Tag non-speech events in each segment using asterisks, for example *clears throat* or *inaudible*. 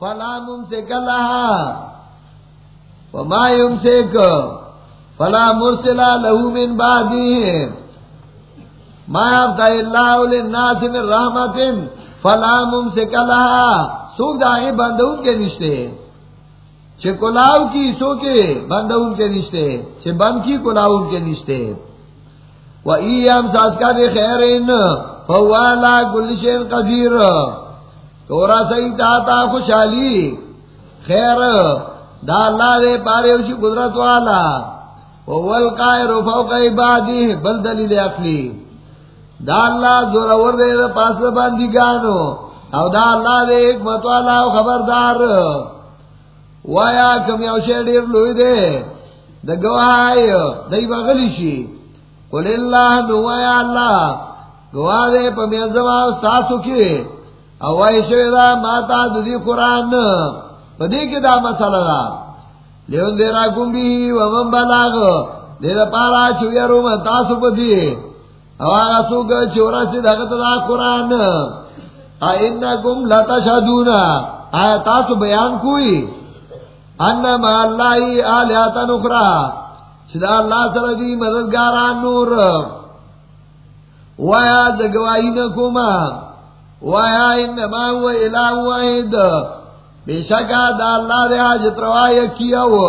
فلا ممسک لها وما يمسك فلا مرسل له من بعده ما يفتح الله للناس من رحمة فلا ممسک لها سوک داغی بندون کے نشتے چھے کلاو کی سو کے بندون کے نشتے چھے بند کی کلاو کے نشتے وَإِيَّمْ سَاسْكَ بِخَيْرٍ فَهُوَ عَلَى كُلِّ شَيْءٍ قَدِيرٌ تورا سی تا خوشحالی. خیر، دا اللہ دے پارے اسی قدرت والا. اول قائر فوق عبادی بل دلیل اقلی دا اللہ زور ور دے دا پاس باندی گانو او دا اللہ دے حکمت والا و خبردار. وایا کم یو شیڈیر لوی دے. دا گواہی دای بغلی شی. قل اللہ، نو اللہ. گواہ دے پا میزمہ استاسو کی. اوائی شوی دا ماتا دی قرآن پدی کی دا مسئلہ دا لیون دیرا کم بھی ومن بلاغ. دیر پارا چوی روم، تاسو پدی اواغا سوک چورا سی دغت دا قرآن اینکم لتا شادونا آیا تاسو بیان کوئی انما اللہ آلیاتا نکرا چدا اللہ سر دی مددگاران نور. ویا دگوائی نکوما وایا انما هو اله واحد. بے شکا دا اللہ دے حاجت روا یکیا ہو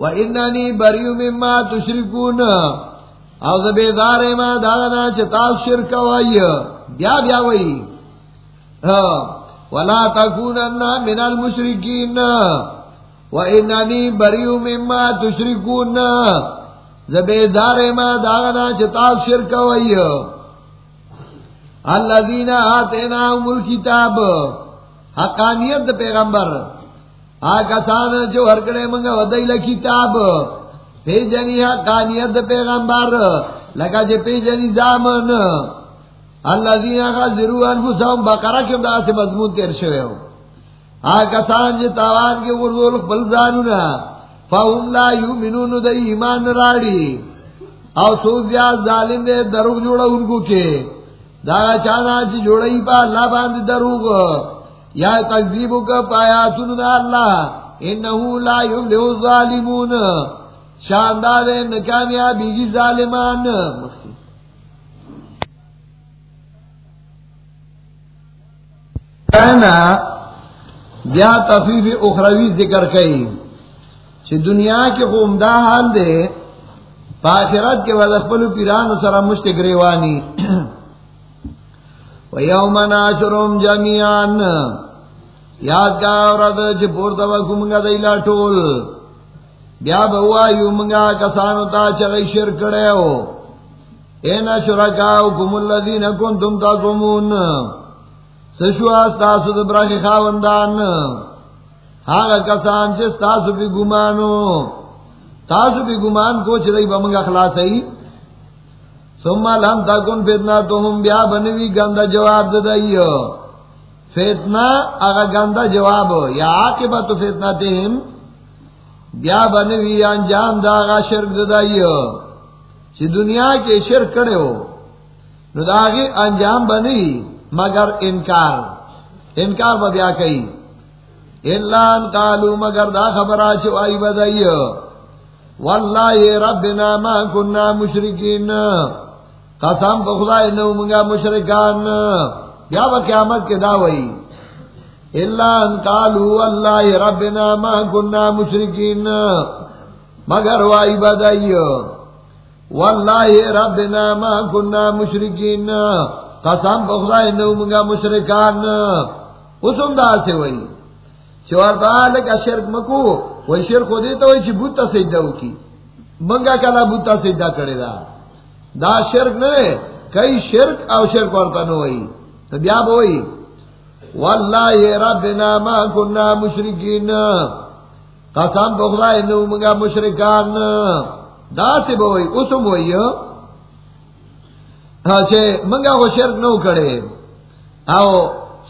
و اننی بریو مما تشرکون او زبیدار ما داغنا چتاو شرک وائی بیا بیا وائی ولا تکونن من المشرکین و اننی بریو مما تشرکون زبیدار ما داغنا چتاو شرک وائی الذين آتيناهم الكتاب. حقانیت پیغمبر. آگا سان جو ہرکڑے منگا ودائی کتاب. پی جنی حقانیت پیغمبر. لگا جے پی جنی زامن. الذين غزروا انفسهم بقرہ کے دا سے مضمون تیر شوئے ہو. آگا سان تاوان کے ورزول بلزانونا فهم لا یومنون دا ایمان راڑی. او سوز یا ظالم دے دروگ جوڑا انکو کے. داغا چانا چی جوڑائی پا اللہ باندی دروگ یا تقذیبو کا پایا سنو اللہ. انہو لا یملہو ظالمون شاندار نکامیابی کی ظالمان. کہنا، بیا تفیف اخروی ذکر کئی. چی دنیا کے خومدہ حال دے پاکرات کے بعد اخبرو پیرانو سرا مشت گریوانی وَيَوْمَ نَاشُرُمْ جَمِيعًا. یاد کا عورت چی پورتا وکو منگا دیلا ٹول بیا بہوا یو منگا کسانو تا چگئی شرک کرے ہو اینا شرکاو کم اللذین کنتم تازمون سشو استاسو دبراخی خاوندان؟ ہاگا کسان چی ستاسو بی گمانو تاسو بی گمان کو چی دی بمنگا خلاصی ثم لم تکن فتنہ تم بیا بنوی گندا جواب ددائیو فتنہ اگا گندا جواب، یا عاقبت فتنہ تیم بیا بنوی انجام دا آغا شرک ددائیو چی دنیا کے شرک کرے ہو نو داغی انجام بنی مگر انکار. انکار با بیا کئی اللہ ان قالو، مگر دا خبرہ چو آئی بدائیو واللہ ربنا ما کننا مشرکین. قسم بخدا نو منگا مشرکان. یا با قیامت کے دعوئی اللہ ان قالو اللہ ربنا ما کننا مشرکین. مگر وائی بدائی واللہ ربنا ما کننا مشرکین. قسم بخدا نو منگا مشرکان. اسم دا سے وئی چوار دا لکا شرک مکو وہی شرک ہو دیتا وہی چی بوتا سجدہ ہو کی منگا کلا بوتا سجدہ کرے دا دا شرک نے کئی شرک او شرک ورطا نوئی تو بیا بوئی واللہ ربنا ما کننا مشرکین. قسم بخدا انہو منگا مشرکان. دا سے بوئی اسم ہوئی چھے منگا وہ شرک نو کرے او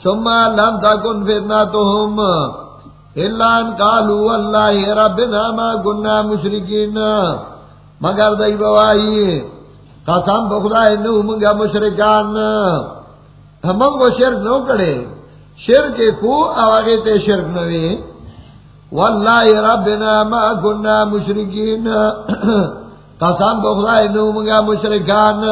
سما لم تکن فتنا تو ہم اللہ ان قالو واللہ ربنا ما کننا مشرکین. مگر دائی بوائی قسم بخدا انہو منگا مشرکان ہم کو شرک نو کرے شرک کو آگے تے شرک نوی واللہ ربنا ما کننا مشرکین. قسم بخدای نومگا مشرکان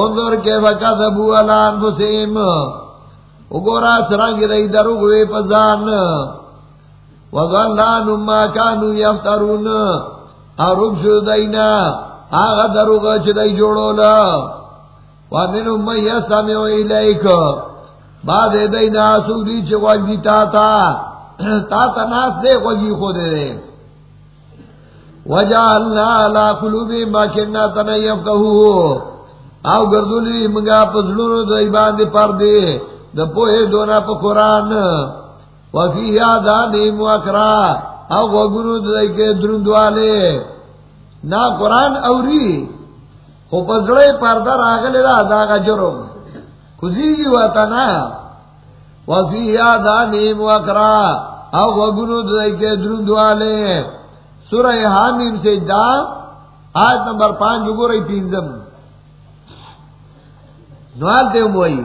انظر کے وقت فکذبو الان فسیم اگورا سرنگ رئی دروگوی پزان وظلان ما کانو یفترون. اور رب شو دینا. آغا دروگا چھ دی جوڑو لا ومن من یسمعو الیک. بعد دینا سودی چھ وجدی تا تا. تا تا ناس دے وجی خود دے. وجعلنا على قلوب ما كنا تنيفقهوا او گردولی منگا پزلونو دا ایبان دی پر دی دا پوئے دونا پا قرآن. وفی یادانی مواکرا او وگنو دا ایک درندوالے. نا قرآن اوری. خو پزڑے پردر آگلے دا داغا جرم. کزیگی جی واتا نا. وفی یادانی مواکرا او وگنو دا ایک درندوالے سورہ حامیم سے دا. آیت نمبر پانچ گو رہی پینزم. نوال تے ہوئی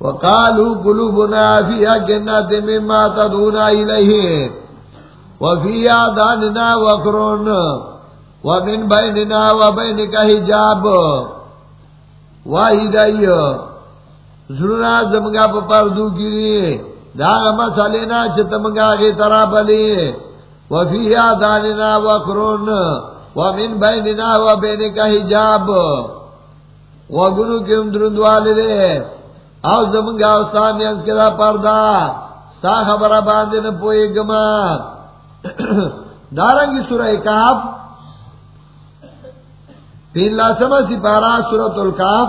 وقالوا قلوبنا في جنات مما تدعونا إليه وفي آذاننا وقرون ومن بيننا وبينك حجاب. واحد زرنا زمگا پا پردو گیری داغ مسالینا چتمگا غی ترا بلی وفی آداننا وقرون ومن بیننا وبینک حجاب. وگنو کم درندوالی دے او زمنگا او سامیانس کدا پردا سا خبر باندے نپوئی گما دارنگی سورہ کاف پین لاسمہ سپارہ سورت الکاف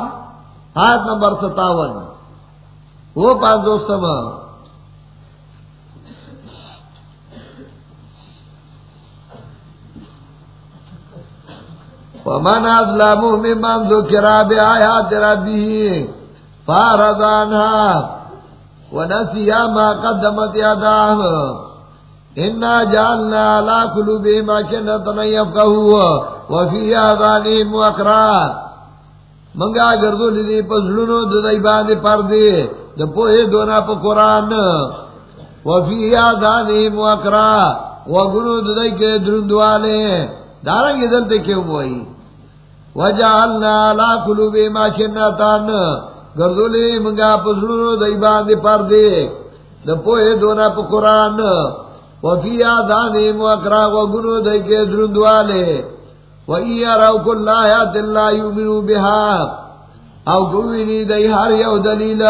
آیت نمبر ستاون۔ وہ پانچ دوستم ومن اظلم ممن ذکر بآیات ربه فارض عنها ونسي ما قدمت يداه۔ إنا جعلنا على قلوبهم أكنة يفقهوا وفي آذانهم وقرا منگا گردو لیدی پزلونو ددائی باندے پردے دپوئے دونا پا قرآن وفی آذانهم وقرا وگنو ددائی کے درندوالے دارنگی دلتے کیوں ہوئی وجعلنا على قلوبهم أكنة گردولی منگا پزرونو دی باندی پر دے دا پوئے دونا پا قرآن وفی آدانی موکرا وگنو دی کے درندوالے وئی راو کل آیات اللہ یومنو بہا او گوینی دی ہر یو دلیل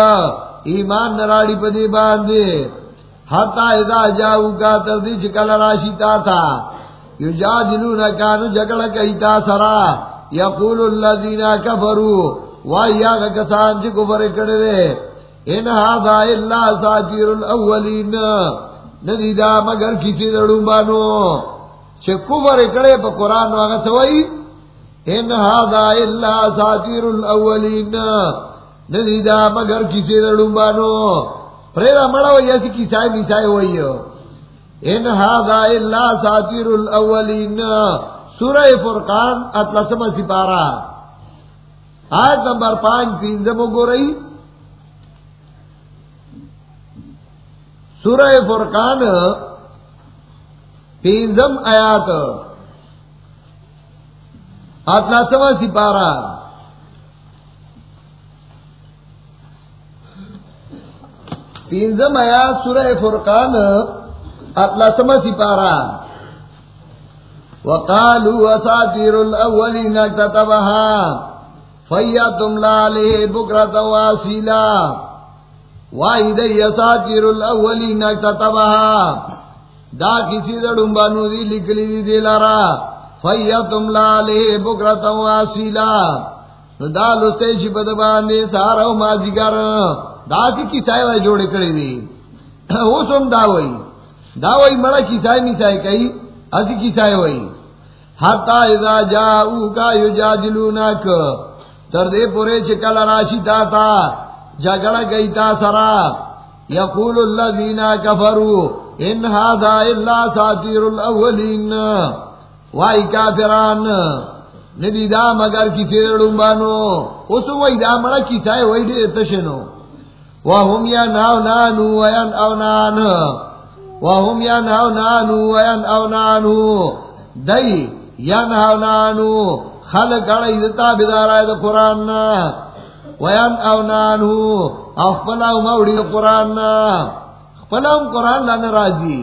ایمان نراڑی پا دی باندے حتی جاؤ کا تردی چکل راشی تا تھا یو جا جنون کانو جگڑ کہتا سرا یقول اللہ اللذین کفروا وایا کسان چی کفر کرے دے ان ہادا اللہ ساتیر الاولین ندی دا مگر کسی دڑوں بانو چی کفر کرے پا قرآن واغا سوائی، ان ہادا اللہ ساتیر الاولین۔ ندی دا مگر کسی دڑوں بانو پریدا مڑا وی ایسی کسائی میسائی ہوئی ان ہادا اللہ ساتیر الاولین۔ سورہ فرقان اطلسم سپارہ۔ آیت نمبر پانچ پینزم گو رہی سورہ فرقان پینزم آیات اطلاسم سپارہ پینزم آیات سورہ فرقان اطلاسم سپارہ وقالوا اساطير الاولين كتبها فیا تم لالے بکرا واسیلا واحد اساطير الاولين كتبها دا کسی دڑم بانو دی لکلی دی دلارا فیا تم لالے بکرا واسیلا دا لستے شپد باندے سارا و مازیگر دا سی کسائی وائی جوڑے کڑی دی *coughs* وہ سم دا وئی دا وئی مڑا کسائی میسائی کئی، اسی کسائی وئی حتا اذا جاؤ کا یجادلونک تر دے پورے چکل راشی تا تا جگڑ گئی تا سرا۔ یقول الذین کفروا ان هذا الا ساتیر الاولین۔ وائی کافران، ندی دا مگر کی تیرڑوں بانو اس وہی دا مڑا کی تھا وہی دے تشنو۔ وهم ينهونان وينأونان وهم ينهونان وينأونان دای ينهونان خلق علی دتا بدار آئے دا قرآن نا وينأونان اخفلاو موڑی دا قرآن نا اخفلاو قرآن لانا راجی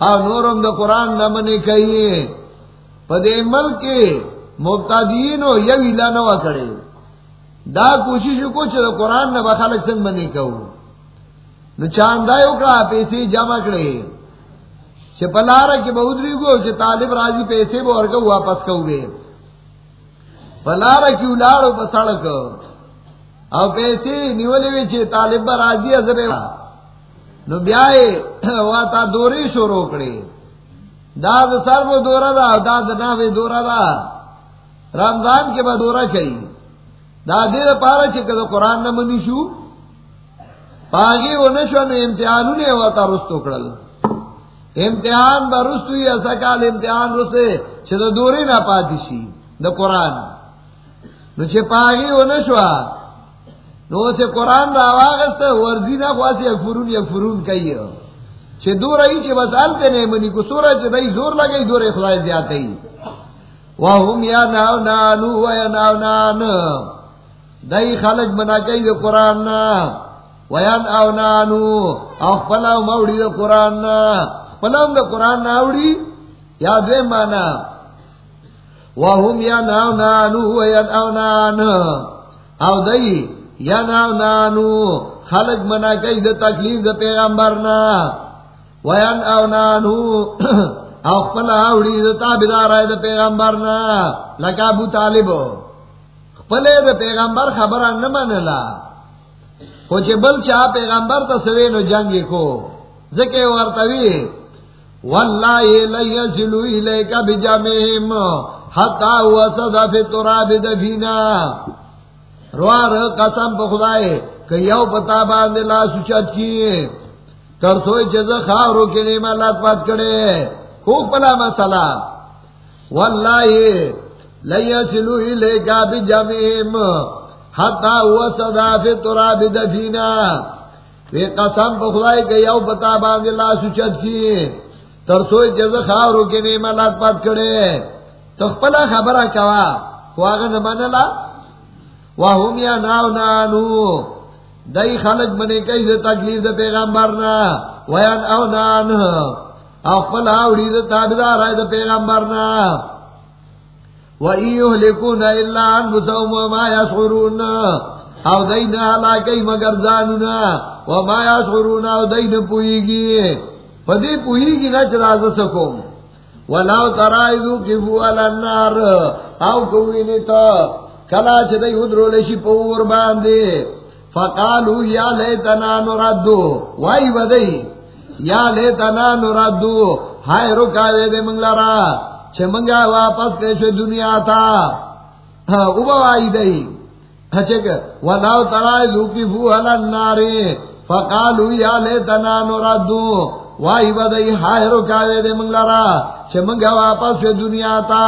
او نورم دا قرآن نمانی کئی پدے ملک مبتدین ہو یوی لانوا کڑے دا کوشش کو چھ قرآن نہ بخالک سنگ بنے کہ چاندائے کا پیسے جمع کرے چھ پلارا کے بہدری کو چھ طالب راضی پیسے بو اور واپس کہ گے پلارا کی الاڑو پسڑک او پیسے نیولے وی چھ طالب راضی ازب نو بیائے *clears throat* واتا دوری شروع کرے دا دا سر وہ دورا دا دا دا ناوے دورا دا رمضان کے بعد دورا کئی دا دے دا پارا چکا دا قرآن نمانی شو پاگی و نشو نو امتحانو نے ہوا تا رستو کرل امتحان با رستو ہی ایسا کال امتحان رسے چھ دا دوری نا پاتی شی دا قرآن۔ نو چھ پاگی و نشو نو چھ قرآن دا آواغستا ورزی نا خواسی یک فرون یک فرون کئی چھ دور ای چھ بس آلتے نہیں منی کو سورا چھ دائی زور لگئی دور اخلائی زیادہ ہی وهم یا ناو نانو و یا ناو نانو دئی خلق بنا گئی دے قرآن نا ویان او نانو. او فلاو موڑی دے قرآن نا فلاو دے قرآن ناوڑی یاد وے مانا وهم یا ناو نانو ویان او نانو او دئی یا ناو نانو، خلق بنا گئی دے تکلیف دے پیغمبر نا ویان او نانو، او فلاو دی دے تابدار آئے دے پیغمبر نا لکا ابو طالبو پلے دا پیغمبر خبر نہ منلا. کچھ بل چاہ پیغمبر تو سوے نو جنگی کو زکے ورتوی واللہ لیسلو الیکا بجامہم حتی وصدا فی تراب دفینا روار قسم پا خدای کہ یو پتا باندے لا سچت کی کر سوئی چیز خاورو کے نیم اللہ پات کرے۔ خوب پلا مسئلہ۔ واللہ لیسلو الیکا بجمعیم حتی ہوا صدا فی تراب دفینا۔ وی قسم بخلائی کہ یو بتا باندھ اللہ سچت کی ترسوئی جز خاورو کے نیم اللہ پات کرے۔ تخپلا خبرہ کوا۔ خواغا نمانلا وهم یا ناو نانو. دای خلق بنے کئی دے تکلیف دے پیغمبرنا ویان او نان. او خپل آوڑی دے تابدار آئی دے پیغمبرنا وَإِيُهْلِكُونَ إِلَّا أَنفُسَهُمْ وَمَا يَشْعُرُونَ او دین حالا کئی مگر زانونا وما يشعرون او دین پوئیگی فدی پوئیگی نچ راز سکم ولو ترائیدو کفو علی النار. او کوئی تا کلا چدی ادرو لشی پور باندے، فقالو یا لیتنا نردو وائی بدئی یا لیتنا نردو ہائے رکاوے دے منگلرا چھ منگا واپس کیسے دنیا تھا ابوائی دئی اچھے وداو ترائے لوکی فو حلن نارے فقالو یا لیتنا وائی بدئی ہائے رکاوے دے منگلرا چھ منگا واپس کیسے دنیا تھا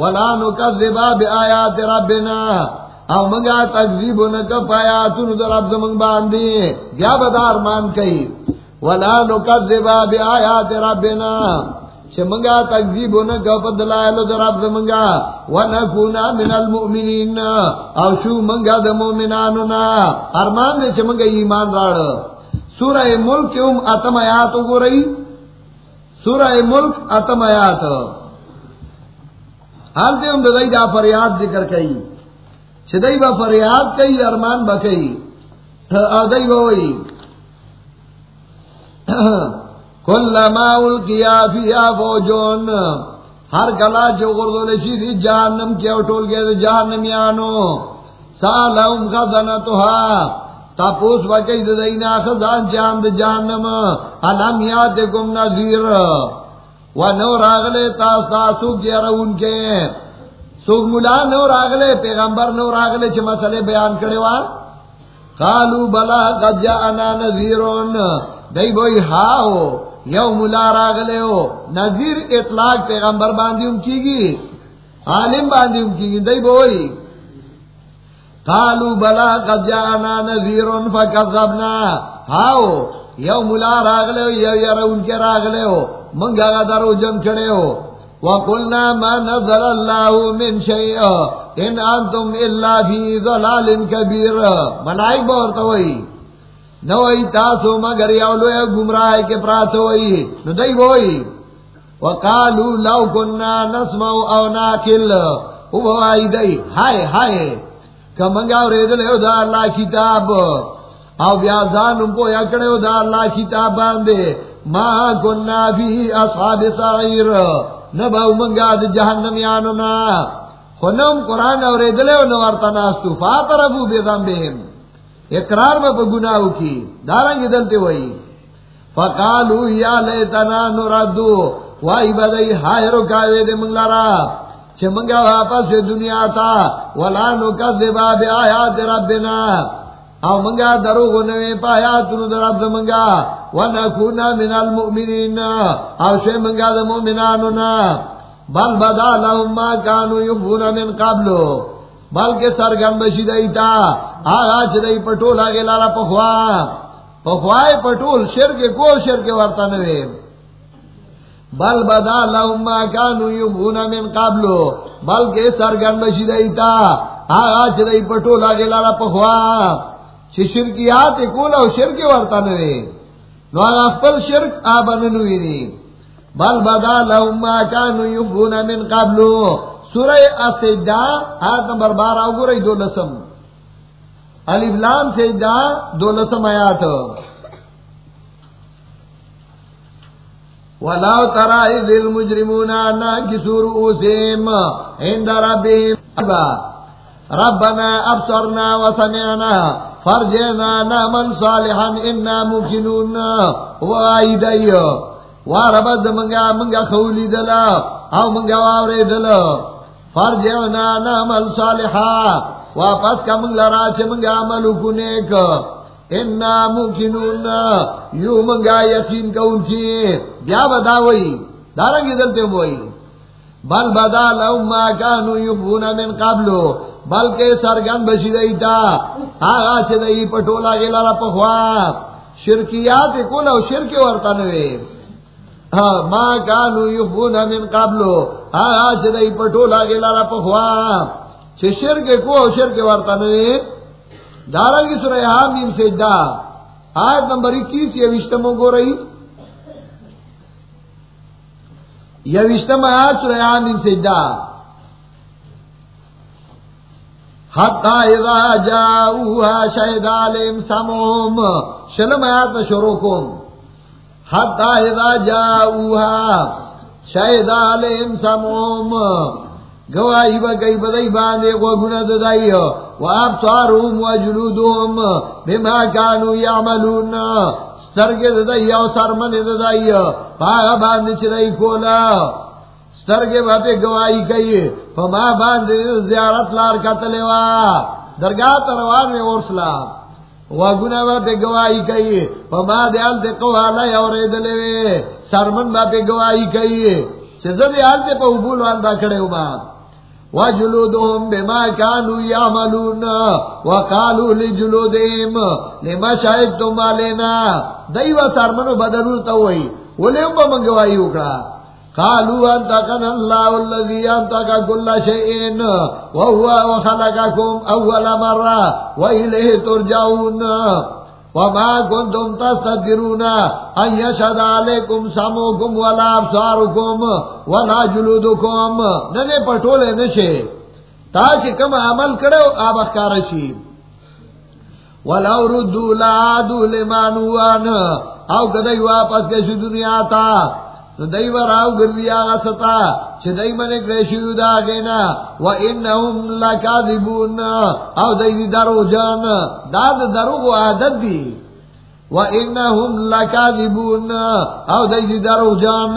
ولا نکذبا بی آیات ربنا. او منگا تکذیب نکف آیاتون در رب زمان باندی گیا بدار مان کئی. ولا نکذبا بی آیات ربنا. چھ منگا تکذیب نکف دلائل در رب زمانگا. ونکونا من المؤمنین. او شو منگا در مومنانونا ارمان دے چھ منگا ایمان راڑ. سورہ ملک ام اتم آیاتو گو رئی سورہ ملک اتم آیات. حال دے ہم دائی دا فریاد ذکر کئی. چدئی با فریاد کئی، ارمان بکئی ادئی بوئی کل ما القیا فیا فوجون. ہر کلا جو گردو لشی دی جہنم کیا، ٹول گئے دی جہنمیانو. سالہم خزنتوها تپوس وکی دی دینا خزان چاند جہنم علم یاتکم نظیر۔ و نو راغلے تاس تاسو کیا رون کے۔ سوگ ملا نو راغلے پیغمبر نو راغلے چھ مسئلے بیان کرے وان قالو بلا قد جاءنا نذیرون دئی بوئی ہاو یو ملا راغلے ہو۔ نذیر اطلاق پیغمبر باندھی ام کی گی، عالم باندھی کی گی۔ دئی بوئی کالو بلا قد جانا نذیر فکذبنا ہاؤ یو ملا راگلے ہو یو یار ان کے راگلے ہو منگا کا درو جم چڑے ہو وقلنا ما نزل الله من شيء ان انتم الا في ضلال كبير ملائک بہت ہوئی. نو ای تاسو مگر یو لو گمراہ کے پرات ہوئی. نو دئی وہی وقالوا لو كنا نسمع او ناكل او ائی دئی ہائے ہائے. کمنگا ریدل او دا اللہ کتاب. او بیا زان کو یکڑے او دا اللہ کتاب باندے. ما كنا في اصحاب سعير نبا منگا د جہنم یاننا خنم قرآن اور دلے و نوارتا ناستو. فاتر ابو بیدام بیم اقرار میں پا گناہو کی. دارنگی دلتے وئی فقالو یا لیتنا نردو وائی بدئی ہائے رکاوے دے منگلا را چھے منگا واپس دنیا تا ولا نو نکذبا بی آیات ربنا. او منگا دروغ نوے پایا تنو در عبد منگا ونکونا من المؤمنین. او شے منگا در مؤمنانونا. بل بدا لهم ما کانو یبون من قبلو بلکہ سرگن بشی دیتا آغا چھ دی پٹول آگے لارا پخوا. پخوائے پٹول شرک کو شرک ورطا نوے بل بدا لهم ما کانو یبون من قبلو بلکہ سرگن بشی دیتا آغا چھ دی پٹول آگے لارا پخوا شرکیات کولا او شرک ورتا نوے نو آغا اخبر شرک آبا ننوی نی. بل بدا لهم ما کانو یبون من قبلو سورہ اسجدہ آیت نمبر بارہ گو رہی دو لسم. علیف لام سجدہ، دو لسم آیات. وَلَوْ تَرَى إِذِ الْمُجْرِمُونَ نَاكِسُوا رُؤُوسِهِمْ عِنْدَ رَبِّهِمْ رَبَّنَا أَبْصَرْنَا وَسَمِعْنَا. فرجنا نعمل صالحا. انا ممکنون وآئی واربد منگا منگا خولی دلا او منگا واری دلا فرجنا نعمل صالحا. واپس کا منگا راچ منگا عملو کنیک. ممکنون یو منگا یقین کون کی؟ بیا بداوئی دارنگی دلتے ہوئی بل بدا لهم ما كانوا من قبلو بلکہ سرگن بشی دئی تا. آغا چھ دئی پٹولا گلا را پخوا. شرکیات کولا شرک ورتا نوے ما کانو یفون من قبلو آغا چھ دئی پٹولا گلا را پخوا. چھ شرک کو شرک ورتا نوے دارنگی سورہ حامیم سجدہ، آیت نمبر اکیس، یہ وشتموں گو رہی۔ یہ وشتم آیت سورہ حامیم سجدہ۔ حتی اذا جاؤوها شہد علیم سموم۔ شلم آیات شروع کن حتی اذا جاؤوها شہد علیم سموم۔ گواہی با کئی بدائی باندے کو گناہ دائی و ابصارهم و جلودهم بما کانو یعملون. سترگ دائی و سرمن دائی پاگا باندے چدائی کولا. سرگے باپے گواہی کئی فما باندھ زیارت لار کا تلوا درگاہ تروار میں اور سلام وہ گنا باپے گواہی کئی فما دیال تے قوالا یا اور دلوے سرمن باپے گواہی کئی چزد یال تے پا ابول واندا کھڑے ہوا. وجلودهم بما كانوا يعملون وقالوا لجلودهم، لما شهدتم علينا. دایو سرمنو بدلول تا وئی ولې په وکړه؟ قالوا انتقن الله الذي انتق كل شيء وهو وخلقكم اول مره واليه ترجعون. وما كنتم تستدرون أن يشهد عليكم سموكم ولا أبصاركم ولا جلودكم. ننے پٹولے نشے. تاچ کم عمل کرو، آب اخکار شی. ولو ردو لعادو لمانوان او کدی واپس کے دنیا تا. نو دای وراو گردی آغا ستا چه دای من اکریشیو دا گینا و انہم لکاذبون. او دای دی درو جان. و عادت دی. و لکاذبون. او دای دی درو جان.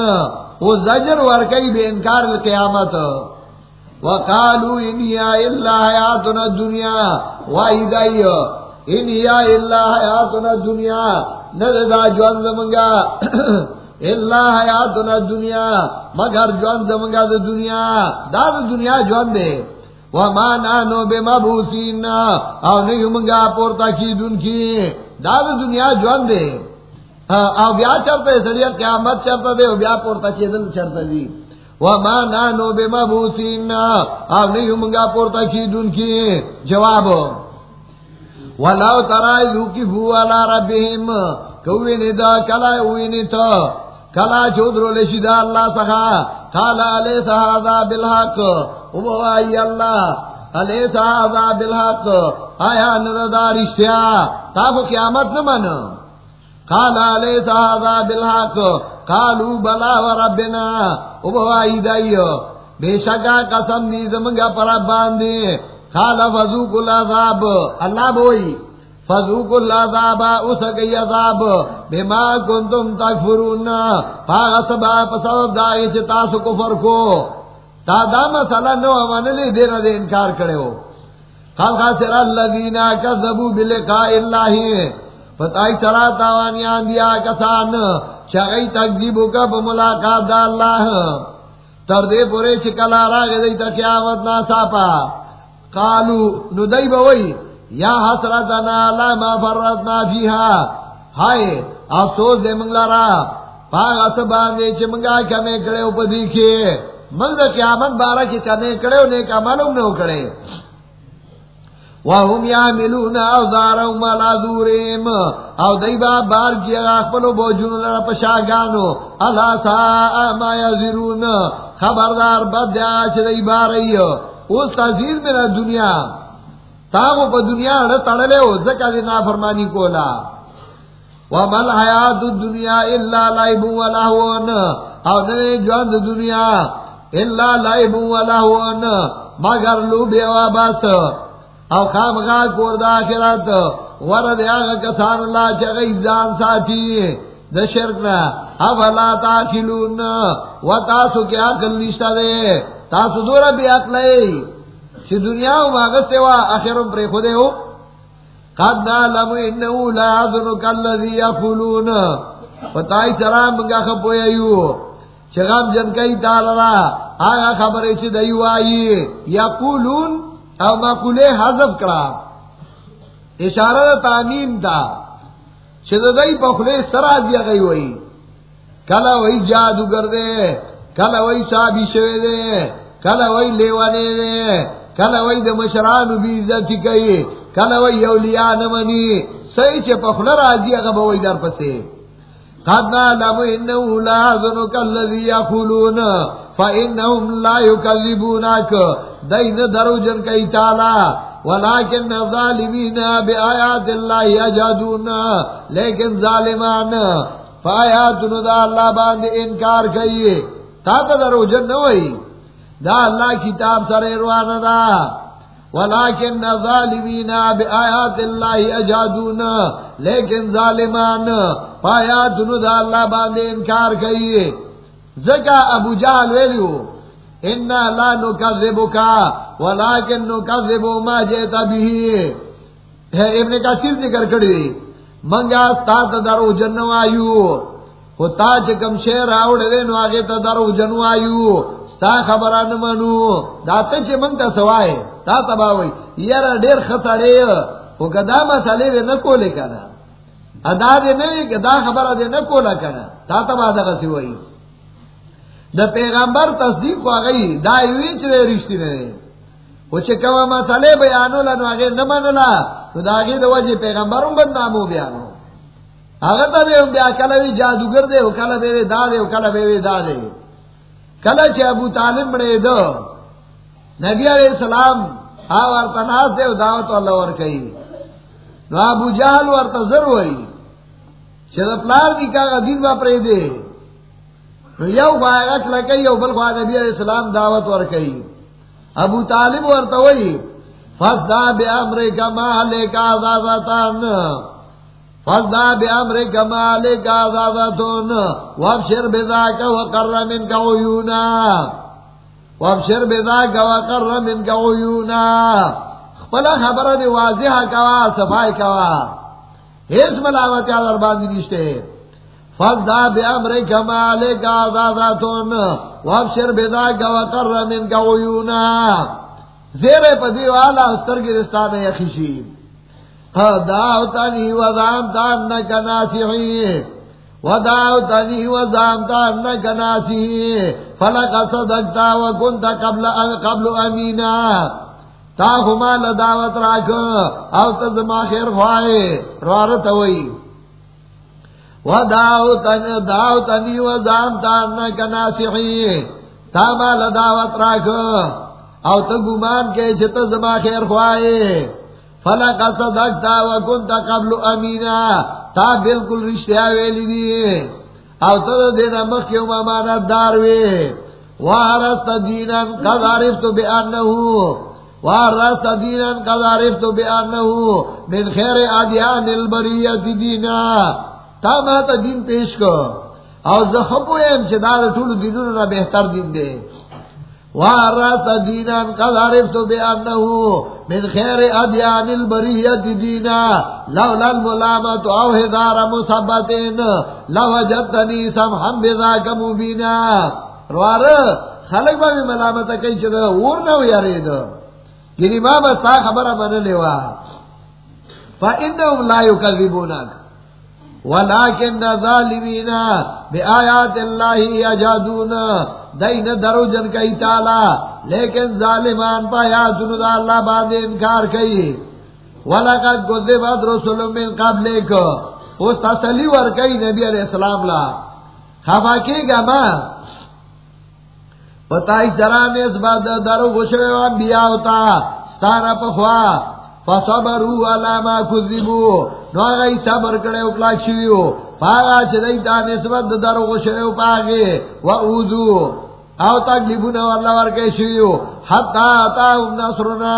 و زجر ورکی بے انکار القیامت. وقالو انیا اللہ حیاتنا دنیا. و ایدائی انیا اللہ حیاتنا دنیا. نددا جوان زمنگا اللہ حیاتنا دنیا مگر جوان زمنگا دا دنیا، دا دا دنیا جوان دے۔ وما نانو بے مبوسین او نہیں منگا پورتا کی دن کی، دا دا دنیا جوان دے۔ او بیا چرتا ہے سڑیا قیامت چرتا دے، او بیا پورتا کی دن چرتا دی۔ وما نانو بے مبوسین او نہیں منگا پورتا کی دن کی۔ جواب ولو ترائی ذوکی فو علا ربهم، کوئی ندا کلا اوئی نتا۔ کلا چودرو لشدا اللہ سخا. کالا علیسا حضا بالحق. او آئی اللہ. علیسا حضا بالحق. آیا نددا رشتیا تابو قیامت نمن. کالا علیسا حضا بالحق. کالو بلا و ربنا. او آئی دائیو. بے شکا قسم دی زمنگا پر باندی کالا فضوک العذاب. اللہ بوئی. فضوک العذاب اسکی عذاب. بما کنتم تکفرون. پاغا سبا پسبب دائی چھ تاسو کفر کو. تا دا مسئلہ نو امانلی دینا دے انکار کرے ہو. قال خاسر الذین کذبوا بلقاء اللہ. فتائی سرا تاوانیان دیا کسان. چگئی تکذیبو کا بملاقات دا اللہ. تردے پورے چکلا را گئی تا قیامت نا ساپا قالو ندائی بوئی یا حسرتنا لا ما فرطنا فیہا. ہائے، افسوس دے منگلا را پاگ اسبان دے چھ منگا کمے کڑے اوپا دیکھے. منگ دا قیامت بارا کی کمے کڑے و نیک عملوں نے کڑے. وهم یعملون اوزارهم على ذورهم او دیبا بار کیا اخپلو بوجونو لرا پشاگانو اللہ سا ما یزرون خبردار بد دیا چھ دیبا رئی اس تحزیر میرا دنیا. تاغو پا دنیا اڑا تڑلے ہو، زکا دی نافرمانی کولا. ومل حیات الدنیا الا لائبو و لہوان او ننے جوان دنیا الا لائبو و لہوان مگر لو بیوا باس او خام غا کور دا آخرات ورد آغا کسان اللہ چگئی زان ساتی دا شرکنا افلا تاکلون. و تاسو کیا عقل نشتا دے. تاسو دورا بی عقلے چی دنیا و ماغستے وا آخرم پر خودے ہو. قد نعلم انہو لا یقولون منگا تالرا آگا چی دیو آئی. یقولون او مقولے کرا. اشارہ تعمیم تا چھ دئی پخلے سرا دیا گئی وئی کلا وئی جادوگر دے. کلا وئی صابی شوے دے. کلا وئی لیوانے دے. کلا وئی د مشران بی عزت کئی کلا وئی اولیاء نمنی صحیح چھ پخلے راضی اگا بوئی در پسے قد نعلم انه لا يحزنك الذي يقولون فانهم لا يكذبونك دین درو جن کئی تالا ولكن الظالمين بآيات الله يجحدون لیکن ظالمان فآیات دا اللہ باندے انکار کئی تا تا درو جن نوئی دا اللہ کتاب سر روان دا. ولكن الظالمين بآيات الله يجحدون لیکن ظالمان پایا دنو دا اللہ باندے انکار کئیے زکا ابو جال ویلیو انا لا نکذبو کا ولیکن نکذبو ما جیتا بھی ابن کثیر ذکر کری منگا ستا درو جنو آیو خو تا چکم شیر آوڑے دے نو آگے تا درو جنو آیو. ستا خبران منو. دا تا چی منگ تا سوائے تا تباوی یار دیر خسڑے خو کدا مسئلے دے نکو لے کنا ادا دے نہیں کہ دا خبر دے نہ کولا کنا تا تبا دغه سی وای د پیغمبر تصدیق کو گئی دا وی چې رښتینی نه او چې کومه مسئله بیانول نو هغه نه منلا نو دا هغه د وجه پیغمبرون بدنامو بیانو هغه ته به بیا کله وی جادوګر دی او کله دا دی او کله به دا دی. کله چې ابو طالب مړې دو نبی علیہ السلام آ ورته ناس دی دعوت الله ور کوي نو ابو جہل ورته زر وای چې پلار کی کا دین با پرې دی. نو یو باغت لکه یو بل خوا نبی علیہ السلام دعوت ور کوي ابو طالب ورته وای فصدا بامر کما لک آزادتان فصدا بامر کما لک آزادتون وابشر بذاک وقر من عیونا. وابشر بذاک وقر من عیونا. خپل خبره دی واضحه کوا، صفائی کوا. هیڅ ملامت یا در باندې نشته. فضا بے امر کمالے کا دادا تون وابشر بدا کا وقر من کا عیونا. زیر پدی والا استر کی رستہ میں یخشی داوتنی وزامتا انک ناسعی وداوتنی وزامتا انک ناسعی فلق صدقتا وکنت قبل, قبل امینا تا ہما لداوت راک او تزما خیر خوائے روارت ہوئی وداوتنی داوتنی وزامتا انک ناسعی تا ما لداوت راک او تگمان کے جتزما خیر خوائے فلا کا صدقتا وکنتا قبل امینا تا بالکل رشتہ ویلی دی. او تا دینا مخی و مامانت دار وی وارست دینا قد عرفتو بی انہو. وارست دینا قد عرفتو بی انہو. من خیر آدیان البریت دینا. تا ما تا دین پیش کو. او زخبو ایم چه دا طول دینون نا بہتر دین دے. دینا قد عرفتو بی من خیر ادیان البریت دینا لولا الملامت مبینا. روار خلق با ملامت کئی چھ اور نو یاری دو یعنی ما بستا خبر من لیوا. فا انہم لا یکذبونک. ولیکن ظالمین بی آیات اللہ یجادون دین درو جن کئی تالا، لیکن ظالمان پایا سنو دا اللہ باندے انکار کئی۔ ولقد قذبت رسول من قبل کو اس تسلی ور کئی نبی علیہ السلام لا۔ خفا کی گا ما؟ پتائی جران اس بعد درو گشوے و انبیاء ہوتا۔ ستانا پخوا۔ فصبرو علاما کذبو نو آگئی صبر کرے اکلاک شویو۔ پاگا چدائی تا نسبت درو گشوے پاگے و اوزو. او تکلیفون واللہ ورکے شویو. حتی آتا ام نصرنا.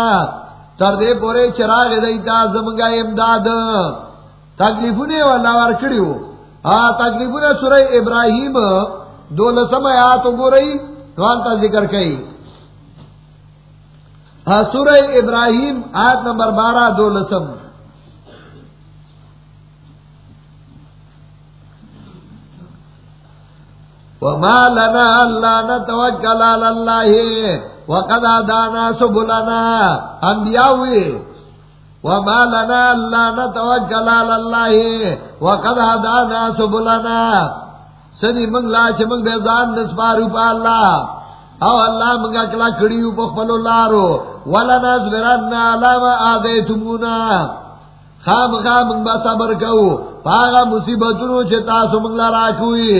تردے پورے چراغ دیتا زمگا امداد. تکلیفون واللہ ورکڑیو. ہاں تکلیفون سورہ ابراہیم. دو لسم آیاتو گو رئی وانتا ذکر کئی. سورہ ابراہیم آیت نمبر بارہ دو لسم وما لنا اللہ نتوکل علی اللہ وقد آدانا سبلنا انبیاء ہوئے وما لنا اللہ نتوکل علی اللہ وقد آدانا سبلنا سنی منگ لا چھ منگ بیزان نسپارو پا اللہ او اللہ منگا کلا کڑیو پا خپلو لارو ولنا زبرنا علاما آدیتمونا خام خام منگ با صبر کہو پاگا مصیبتونو چھ تاسو منگ لا راکوئی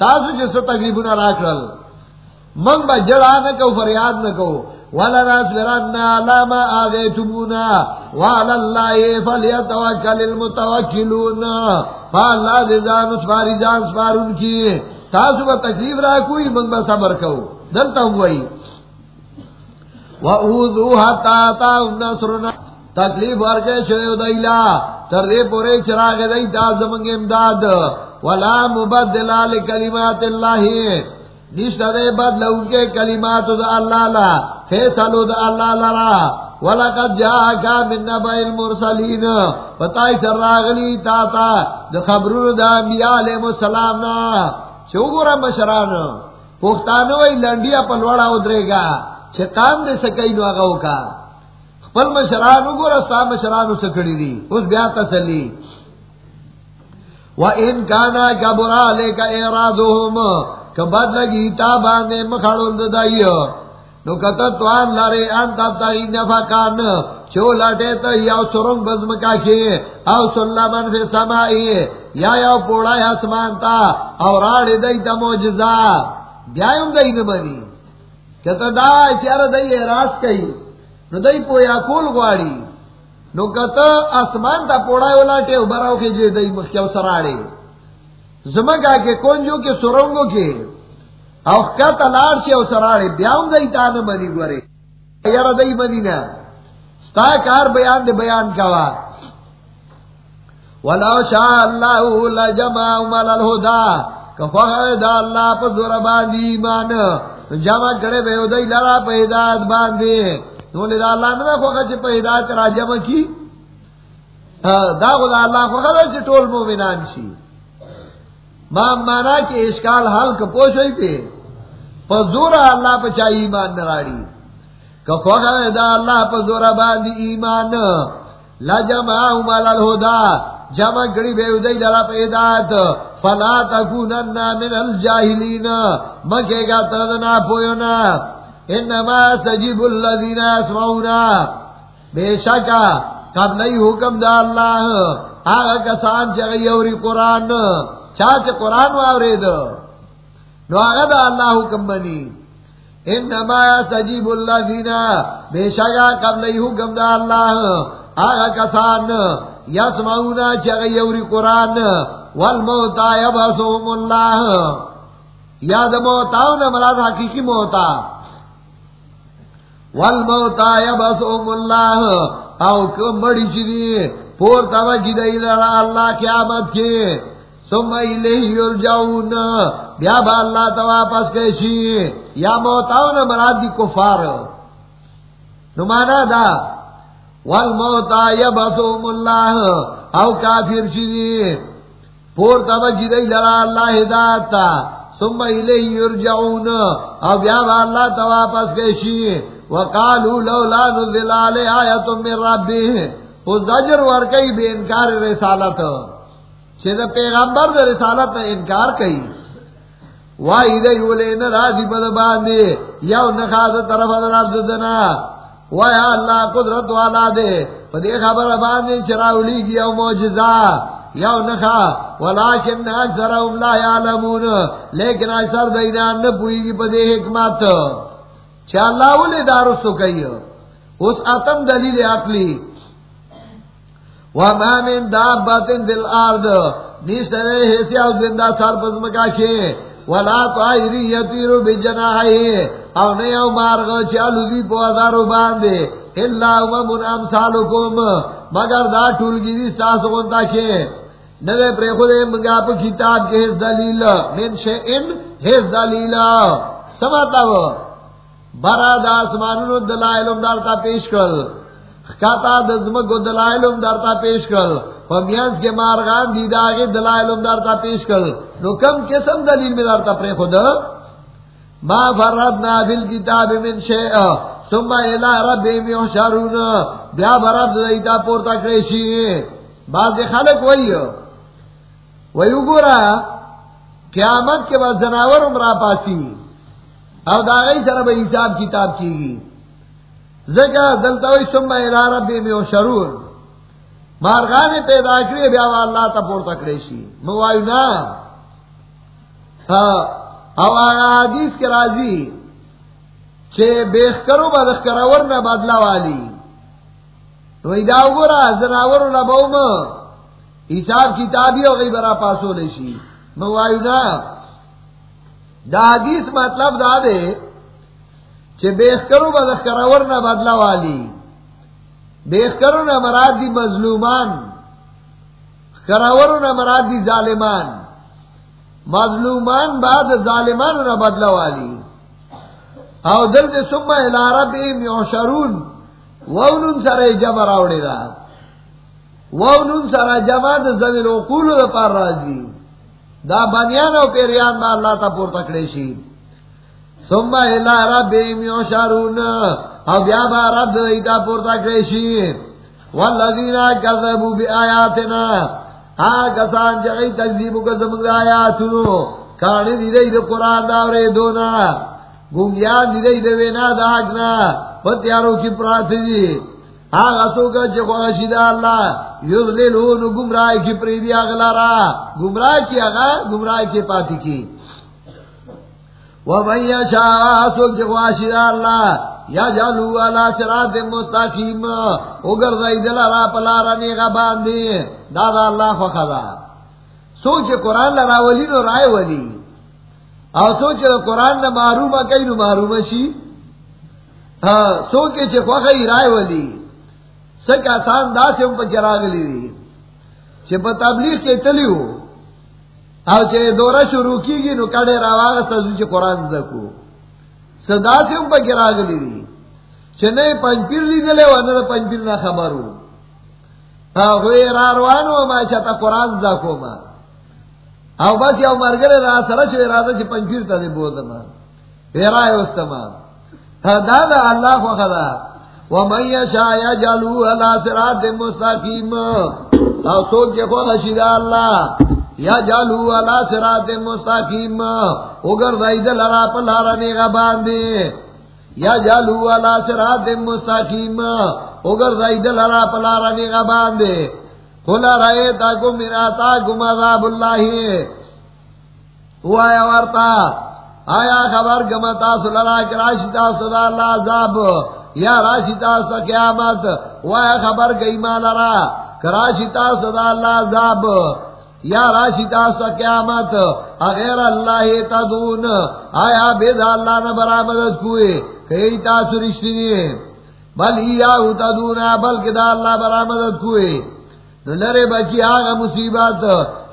تاسو جس تکلیف نہ راکل من با جڑا نہ کو، فریاد نہ کو۔ ولا نصبرن على ما اذيتمونا وعلى الله فليتوكل المتوكلون فالله ذان سواری جان سوارن کی۔ تاسو با تکلیف را کوئی، من با صبر کو۔ دلتا ہوں وہی۔ وَأُوذُو حَتَّى تَاهُمْ نَصْرُنَا۔ تکلیف ورکے چھوئے دیلا تردے پورے چراغ دی تا زمنگ امداد۔ ولا مبدل لکلمات اللہ. نشتہ دے بدلو کے کلمات دا اللہ لا، فیصلو دا اللہ لرا ولقد جاءکا من نبع المرسلین. بتائی سر راغلی تا تا دا خبرون دا انبیاء علیہ السلام نا. چھو گورا مشران؟ پختانوی لنڈیا پلوڑا ادرے گا. چھے کام دے سکئی نو آگاو کا پل مشران گورا سا مشران سکڑی دی. اس بیا تسلی وَإِن كَانَ كَبُرَ عَلَيْكَ إِعْرَاضُهُمْ کبد لگی تا باندے مخڑول ددائیو نو کتا توان لارے ان تب تاگی نفا کان چو لٹے تا یاو سرنگ بزم کا کھے او سلمن فی سمائی یا یاو پوڑا اسمان تا، او راڑی دای تا موجزا بیایم دای نمانی کتا دا چیر دای اعراض کئی، نو دای پویا کول گواڑی۔ نو کتا اسمان تا پوڑا ولاٹے براو کے جے دای مخیو سراڑے زمگا کے کنجو کے سرنگو کے او کتا لار چے او سراڑے بیاون دای تا نہ نمانی گورے یار دای مدینہ ستا کار بیان دے بیان کوا. ولو شاء اللہ لجمعهم على الهدى. کفا دا اللہ پا دورا باندی ایمان جمع کرے بے ادائی لرا پا ہدایت نو لی دا اللہ نا خوخا چی پا ہدایت راجم کی دا خدا اللہ خوخا دا چی ٹول مومنان شی۔ مام مانا کہ اشکال حل کپوش ہوئی پہ پزور اللہ پہ پچائی ایمان نراڑی۔ دا اللہ پزور باندی ایمان لجمعہم علی الہدا، جمع گڑی بے ادائی لرا پیدات فلا تکونن من الجاہلین، مکے گا تردنا پویونا۔ انما تجیب اللذین اسمعونا بے شکا قبل حکم دا اللہ. آغا کسان چگئی اوری قرآن. چاچ قرآن واری دا نو آغا دا اللہ حکم بنی. انما تجیب اللذین بے شکا قبل حکم دا اللہ. آغا کسان یسمعونا چگئی اوری قرآن. والموتا یبسوم اللہ. یاد موتاؤنا مراد حقیقی موتا والموتا یبسوم اللہ او کم بڑی چیدی پور توا کی دی لرا اللہ قیامت کے ثم الیہ یرجعون. بیا با اللہ توا پس کشی یا موتاؤنا مراد دی کفار. نمانا دا والموتا یبسوم اللہ او کافر چیدی پور توا کی دی لرا اللہ ہدایت ثم الیہ یرجعون. او بیا با اللہ توا پس کشی وقالوا لولا نزل علی آیت من ربی او زجر ورکی بے انکار رسالت. چھے پیغمبر دے رسالت انکار کئی. وائی دے یولین راضی بد باندے. یو نخاز طرف در عبد دنا وائی اللہ قدرت والا دے. پدے خبر باندے چراولی گیا موجزہ یو نخا ولیکن اکثر ام لا یعلمون. لیکن اکثر دیدان نپوئی گی پدے حکمت. اللہ والے دارو سو کہی اس اتم دلیل عقلی وما من فی حیثی او زندہ ولا طائری یطیرو او نیو مارغ چالو دی باندے. اللہ ومن امثالکم. مگر دا ٹھول گیری ساس غنتا پر خود منگا پا کتاب کے حیث دلیل. من شئن حیث دلیل. سماتا وہ. برا دا آسمانونو دلائلم دارتا پیش کر خاتا دزمکو دلائلم دارتا پیش کر فمیانس کے مارغان دی داغی دلائلم دارتا پیش کر نو کم قسم دلیل میں دارتا پر خود ما فردنا بالکتاب من شیع ثم الى رب محشرون بیا برد دیتا پورتا کریشی بعض خلق وئی وئی گورا قیامت کے بعد زناور امرا پاسی او داغی سر با حساب کتاب کی گی. زکا دلتوی سم الارا بی میں شرور. مارغان پیدا کری بیا اللہ تا پور تکڑیشی موایو نا. ہاں، او آغا حدیث کے رازی چھے بیخ کرو با دخ کراور میں بدلا والی. تو ایداو گو را زناور لباوم حساب کتابی او غیب را پاسو لیشی موایو نا. دا حدیث مطلب دا دے چھے بیخ کرو با دخ کراور نا بدلا والی. بیخ کرو نا مراد دی مظلومان. کراور نا مراد دی ظالمان. مظلومان بعد ظالمان نا بدلا والی. او دل دے سمہ الارب ایم یعشرون. وونن سر جمع راوڑی دا. وونن سر جمع دا زمین اقولو دا پار راجی دا بنیان او پیریان با اللہ تا پور تکڑے شی. ثم الى ربهم يشارون او بیا با رب دیتا پور تکڑے شی. والذین کذبوا بآیاتنا. آگا سان جغی تکذیبو کذبو آیاتنو. کانی دی دی دی قرآن داورے دونا. گنگیان دی دی دی وینا دا آگنا پتیارو کی پراتی دی. آگا سو کا چکوشی دا اللہ یضللون گمراہ کی پریدی اغلارا گمراہ کی آگا گمراہ کی پاتی کی. ومن یشاء دا اللہ یا جالو والا چرات مستقیم. اگر نیغا باندی. دادا اللہ فخدا سوچ قرآن لرا ولی نو رائے ولی. او سوچ قرآن نہ معروم کئی نو معروم شی سوچ چھ خوخی رائے ولی. سک آسان دا سے ہم پا چراغ لی دی۔ چھے پا تبلیغ کے تلیو او چھے دورہ شروع کی گی نو کڑے راواغستا زو چھے قرآن دکو صدا سے ہم پا چراغ لی دی۔ چھے نئے پنجپیر لی دلے وانا دا پنجپیر نا خبرو خوی راروانو ما چھتا قرآن دکو ما۔ او بس یو مرګره را سره شوی راځي چې پنځیر ته دی بوزما۔ پیرای واستما دا دا الله خو خدا۔ و من یشاء یجلو علی مستقیم. او څوک چې خو رشید الله یا جالو علی صراط مستقیم. وګر زید لرا په لار نه غ یا جالو علی صراط مستقیم. وګر زید لرا په لار نه غ کھلا رہے تاکو میرا تا گم عذاب اللہ آیا ورتا آیا خبر گمتا سلرا کہ راشتا صدا اللہ عذاب؟ یا راشتا سا قیامت وایا خبر گئی مالا را. کراشی کراشتا صدا اللہ عذاب، یا راشتا سا قیامت، اغیر اللہ تدون آیا بید اللہ نے برا مدد کوئے کئی تاسو رشتی نہیں بل یا تدون بلکہ دا اللہ برا مدد کوئے نرے بچی آگا مصیبت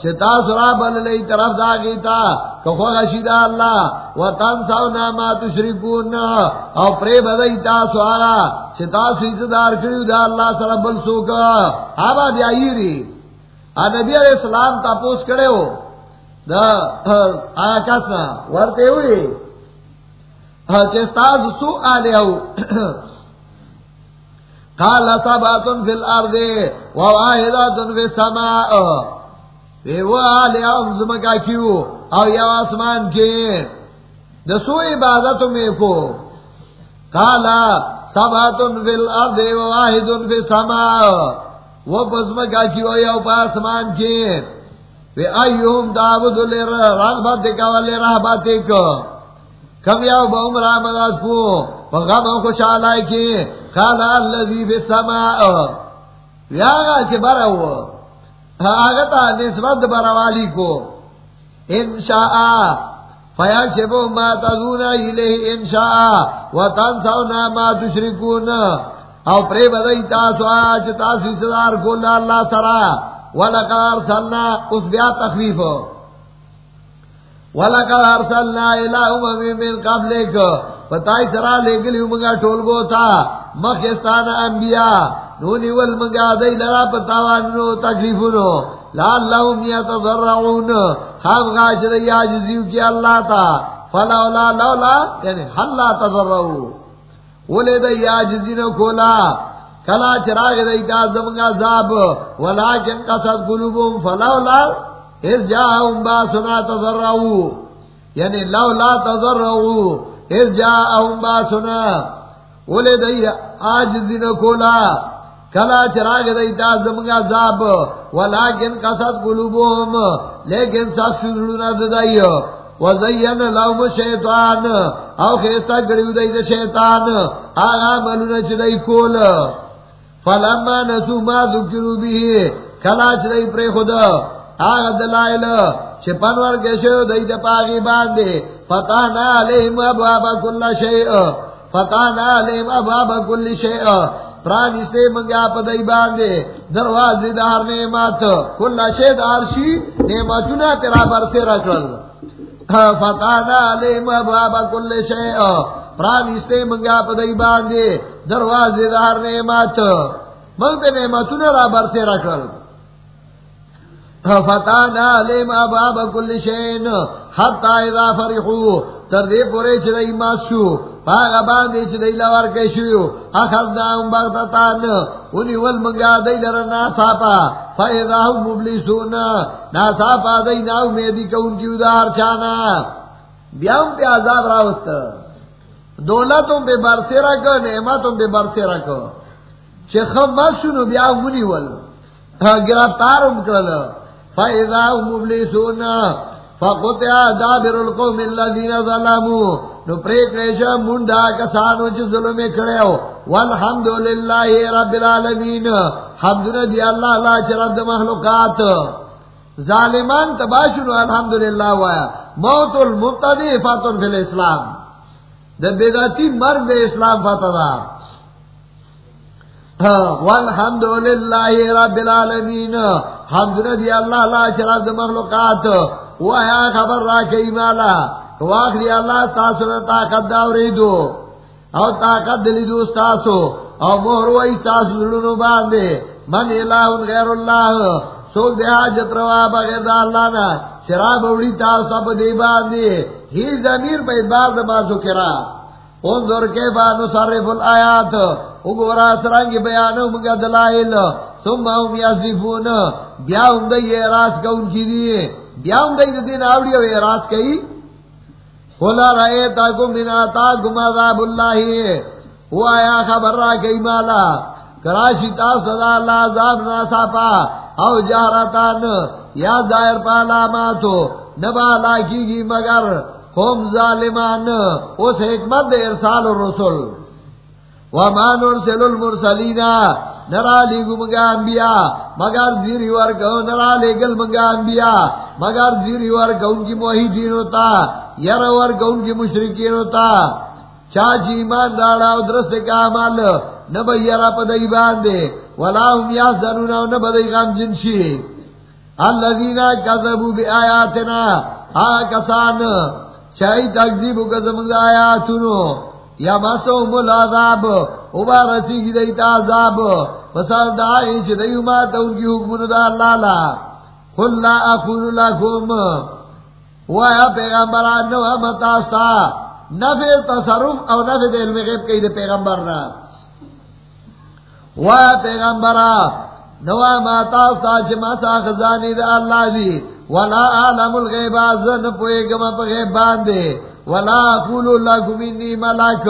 چتا سرا بل لئی طرف دا گئی تا کخو غشیدہ اللہ و تنساو ناما تشرکون او پرے بدئی تا سو آگا چتا سویزدار کریو دا اللہ سر بل سوکا آبا دیا ایری. نبی علیہ السلام تا پوس کرے ہو. دا آگا کسنا، ورتے ہوئی. چستاز سو آلے ہو. قال سبات في الارض وواحدات في السماء. وہ آلے زمکا کیوں؟ او یا آسمان کے؟ دسو عبادت میں کو. کالا سبات فی الارض وواحد فی السماء. وہ بزمکا کیوں یا آسمان کے؟ وی ایوم دعوت لی رغبت کا ولی رہبت کا کم یا بہم رحمدات کو غم خوش آلائی کی کالا اللذی فی السماء. یاغا چی برا ہوا آگتا نسبت برا والی کو انشاء فیاشبو ما تدون ایلہ انشاء و تنسونا ما تشرکون. او پری بدئی تاسو آج تاسو صدار کول اللہ سرا ولقد ارسلنا اس بیا تخفیف ولقد ارسلنا الى امم من قبلک. پتائی سرا لے گلی منگا ٹول گو تھا مخستان انبیاء، نونی ول منگا دئی لرا پتاوانو، تکلیفونو۔ لال لهم یتضرعون، خام غاش دی آجزیو کی اللہ تا۔ فلولا لولا یعنی حلا تضرعو۔ ولی دی آجزینو کھولا۔ کلا چراغ دی کا زمگا زاب، ولیکن قصد قلوبهم فلولا اس جاہم باسنا تضرعو۔ یعنی لولا تضرعو۔ اس جا با سنا اولے دئی آج دن کھولا کلا چراغ دئی تا زمگا زاب ولیکن قصد قلوبهم، لیکن سخت شروع دائی وزین لهم شیطان او خیستا گریو دئی دا شیطان، آغا ملونا چدئی کول. فلما نسو ما ذکرو بھی کلا چدئی پر خدا آغا دلائل چھ پنور گشو دئی دا پاگی باندے فتحنا علیم ابواب کل شیء فتحنا علیم ابواب کل شیء پرانی سے منگا پدائی باندے دروازی دار نعمت. کل شیء دار شی نعمتونا تیرا برسے رکھل فتحنا علیم ابواب کل شیء پرانی سے منگا پدائی باندے دروازی دار نعمت. منگتے نعمتونا را برسے رکھل فتانا علیم اباب کل شین حتی اذا فرحو تردی پورے چدئی ماسو پاگا باندی باندے چدئی لور کشو اخذنا ام بغتتان انہی والمنگا دی در ناساپا فیضا ہم مبلیسون ناساپا دی ناو میدی کون کی ادار چانا۔ بیاؤں پہ عذاب راوست۔ دولتوں پہ برسے رکھو، نعمتوں پہ برسے رکھو۔ چھ خم ماسو بیاؤں منی ول گرفتار ام کرلو فَإِذَا هُمْ مُبْلِسُونَ فَقُطِعَ دَابِرُ الْقَوْمِ الَّذِينَ ظَلَمُوا نو پریک ریشا منڈا کسانو چی ظلم کھڑے ہو۔ والحمدللہ رب العالمین حمدنا دی اللہ اللہ چی رب مخلوقات۔ ظالمان تباشنو، الحمدللہ وایا۔ موت المبتدی فاتن فی الاسلام۔ دا ہاں، بیداتی مرد اسلام فاتدہ والحمد للہ رب العالمین۔ حمد ندی اللہ لا اللہ چرا مخلوقات وہاں خبر را کئی مالا تو آخری اللہ ستاسو نے طاقت داوری دو او طاقت دلی دو ستاسو او مہر وی ستاسو ضرورو باندے، من الہ غیر اللہ، سوک دے حاجت روا بغیر دا اللہ نا، شراب اوڑی تا سب دے باندے، ہی ضمیر پہ بار دبا ذکرا انظر کے بانو صرف الآیات اگورا سرنگ بیانو مگا دلائل ثم هم یصفون بیا هم دی اعراض کون کی دی. بیا هم دی دین اوڑی او اعراض کئی قولا رأیتاکم من آتاکم عذاب اللہ وہ آیا خبر را کئی مالا؟ کراشی تا صدا اللہ عذاب ناسا پا او جہرتان یا دائر پالا ماتو نبا لاکی گی مگر قوم ظالمان. اس حکمت دے ارسال الرسل. وما نرسل المرسلین. نرا لے گو منگا انبیاء، مگر زیری ورکو نرا لے گل منگا انبیاء، مگر زیری ورکو ان کی موحیدین ہوتا یر ورکو ان کی مشرکین ہوتا۔ چاچی ایمان داڑا درست کا عمل نبا یرا پدائی باندے، ولا هم یاسدنون و نبا دی غم جنشی۔ الذین کذبوا بی آیاتنا آکسان چاہی تکذیبو کزمگ آیاتونو۔ یا مسو مل عذاب اوبا رسی کی دیتا عذاب. فسال دائی چھ دیو ماتا ان کی حکم دا اللہ لا. قل لا اقول لکم. ویا پیغمبران نو متاستا نفع تصرف او نفع دے علم غیب کئی دے پیغمبر نا. ویا پیغمبران نو متاستا چھ متا خزانی دے اللہ دی. ولا عالم الغیب، آزن پوئے گم پا غیب باندے. ولا قولو لکم انی ملک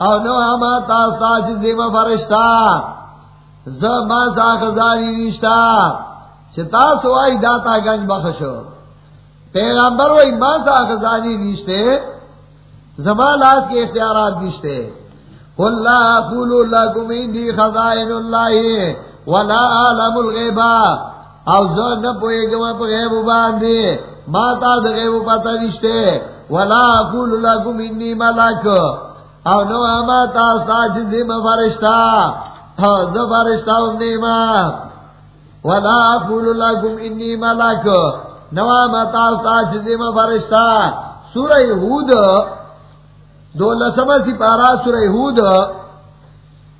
او نو اما تاستا چی زیم فرشتا زما سا خزانی نشتا. چی تاسو آئی داتا گنج بخشو پیغمبر وی ما سا خزانی نشتے. زما لاس کے اختیارات نشتے. قل لا قولو لکم انی خزائن اللہ ولا عالم الغیبا او زر نپوئے گما پا غیب باندے. ماتا دے وہ پتا رشتے ولا اقول لكم انی ملک او نو ماتا ساج دی مفرشتا ہا ز فرشتہ. ہم نے ولا اقول لكم انی ملک نو ماتا ساج دی مفرشتا سورہ ہود دو لسمہ سی پارا سورہ ہود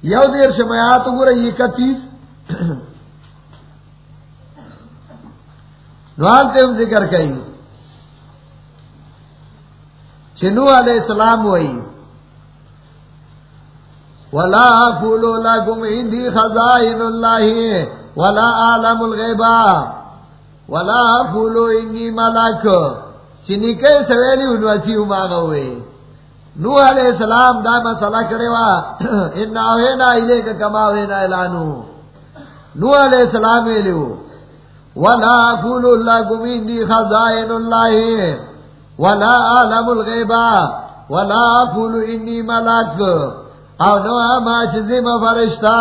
یو دیر شمایات گرہ 31 زوان تیم ذکر کئی۔ چنو علیہ السلام وئی ولا پھولو لكم عندي خزائن الله ولا اعلم الغيب ولا اقول اني ملك۔ چنی کے سویلی انواسی اماغ ہوئے۔ نو علیہ السلام دا مسئلہ کرے وا۔ *clears throat* انا ہوئے نا الے کا کما ہوئے نا الانو نو علیہ السلام ویلیو ولا پھولو لکم اندی خزائن اللہ ولا عالم الغیبا ولا اقول انی ملک او نو ما چزم فرشتا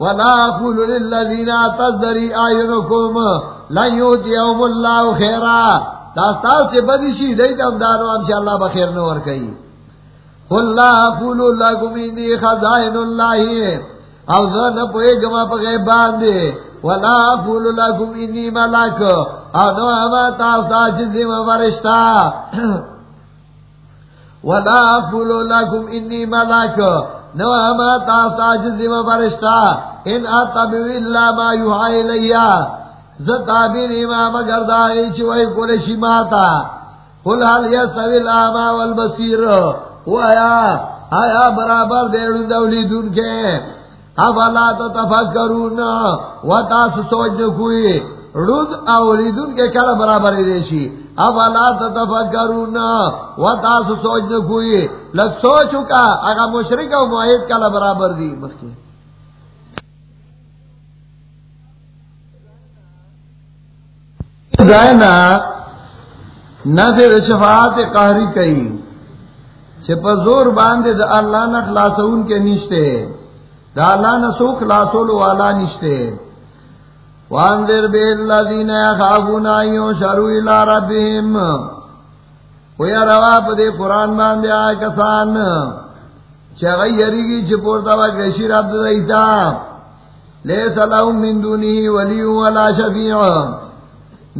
ولا اقول للذین تذری آئینکم لن یوتیهم اللہ خیرا داستا سے بدشی دیتا ہم دانو انشاءاللہ بخیر نور کئی. قل لا اقول لکم انی خزائن اللہ او ذن پوئے گما پا غیب باندے. ولا اقول لکم انی ملک او نو اما تاستا چیزی مفرشتا ولا اقول لکم انی ملک نو اما تاستا چیزی مفرشتا ان اتبو اللہ ما یوحائی لیا زتابین امام گردائی چوئی کلشی ماتا. قل حل یستوی الاما والبصیر و آیا. آیا برابر دیڑو دولی دن کے. افلا تتفکرون؟ و تاس سوچ کوئی رد اولیدون کے کل برابر دیشی افلا تتفکرون؟ و تاس سوچ کوئی لگ سوچو کا اگا مشرک و معاہد کل برابر دی؟ مخی جائنا نفر شفاعت قہری کئی چھپا زور باندے دا اللہ نخلاصون کے نشتے دا اللہ نسو خلاصولو والا نشتے. وانذر بے اللہ دین خافون آئیوں شروع الى ربهم ویا روا پا دے قرآن باندے آئے کسان. چغی یریگی چپورتا وکشی رب دیتا لیس لهم من دونی ولیون ولا شفیع.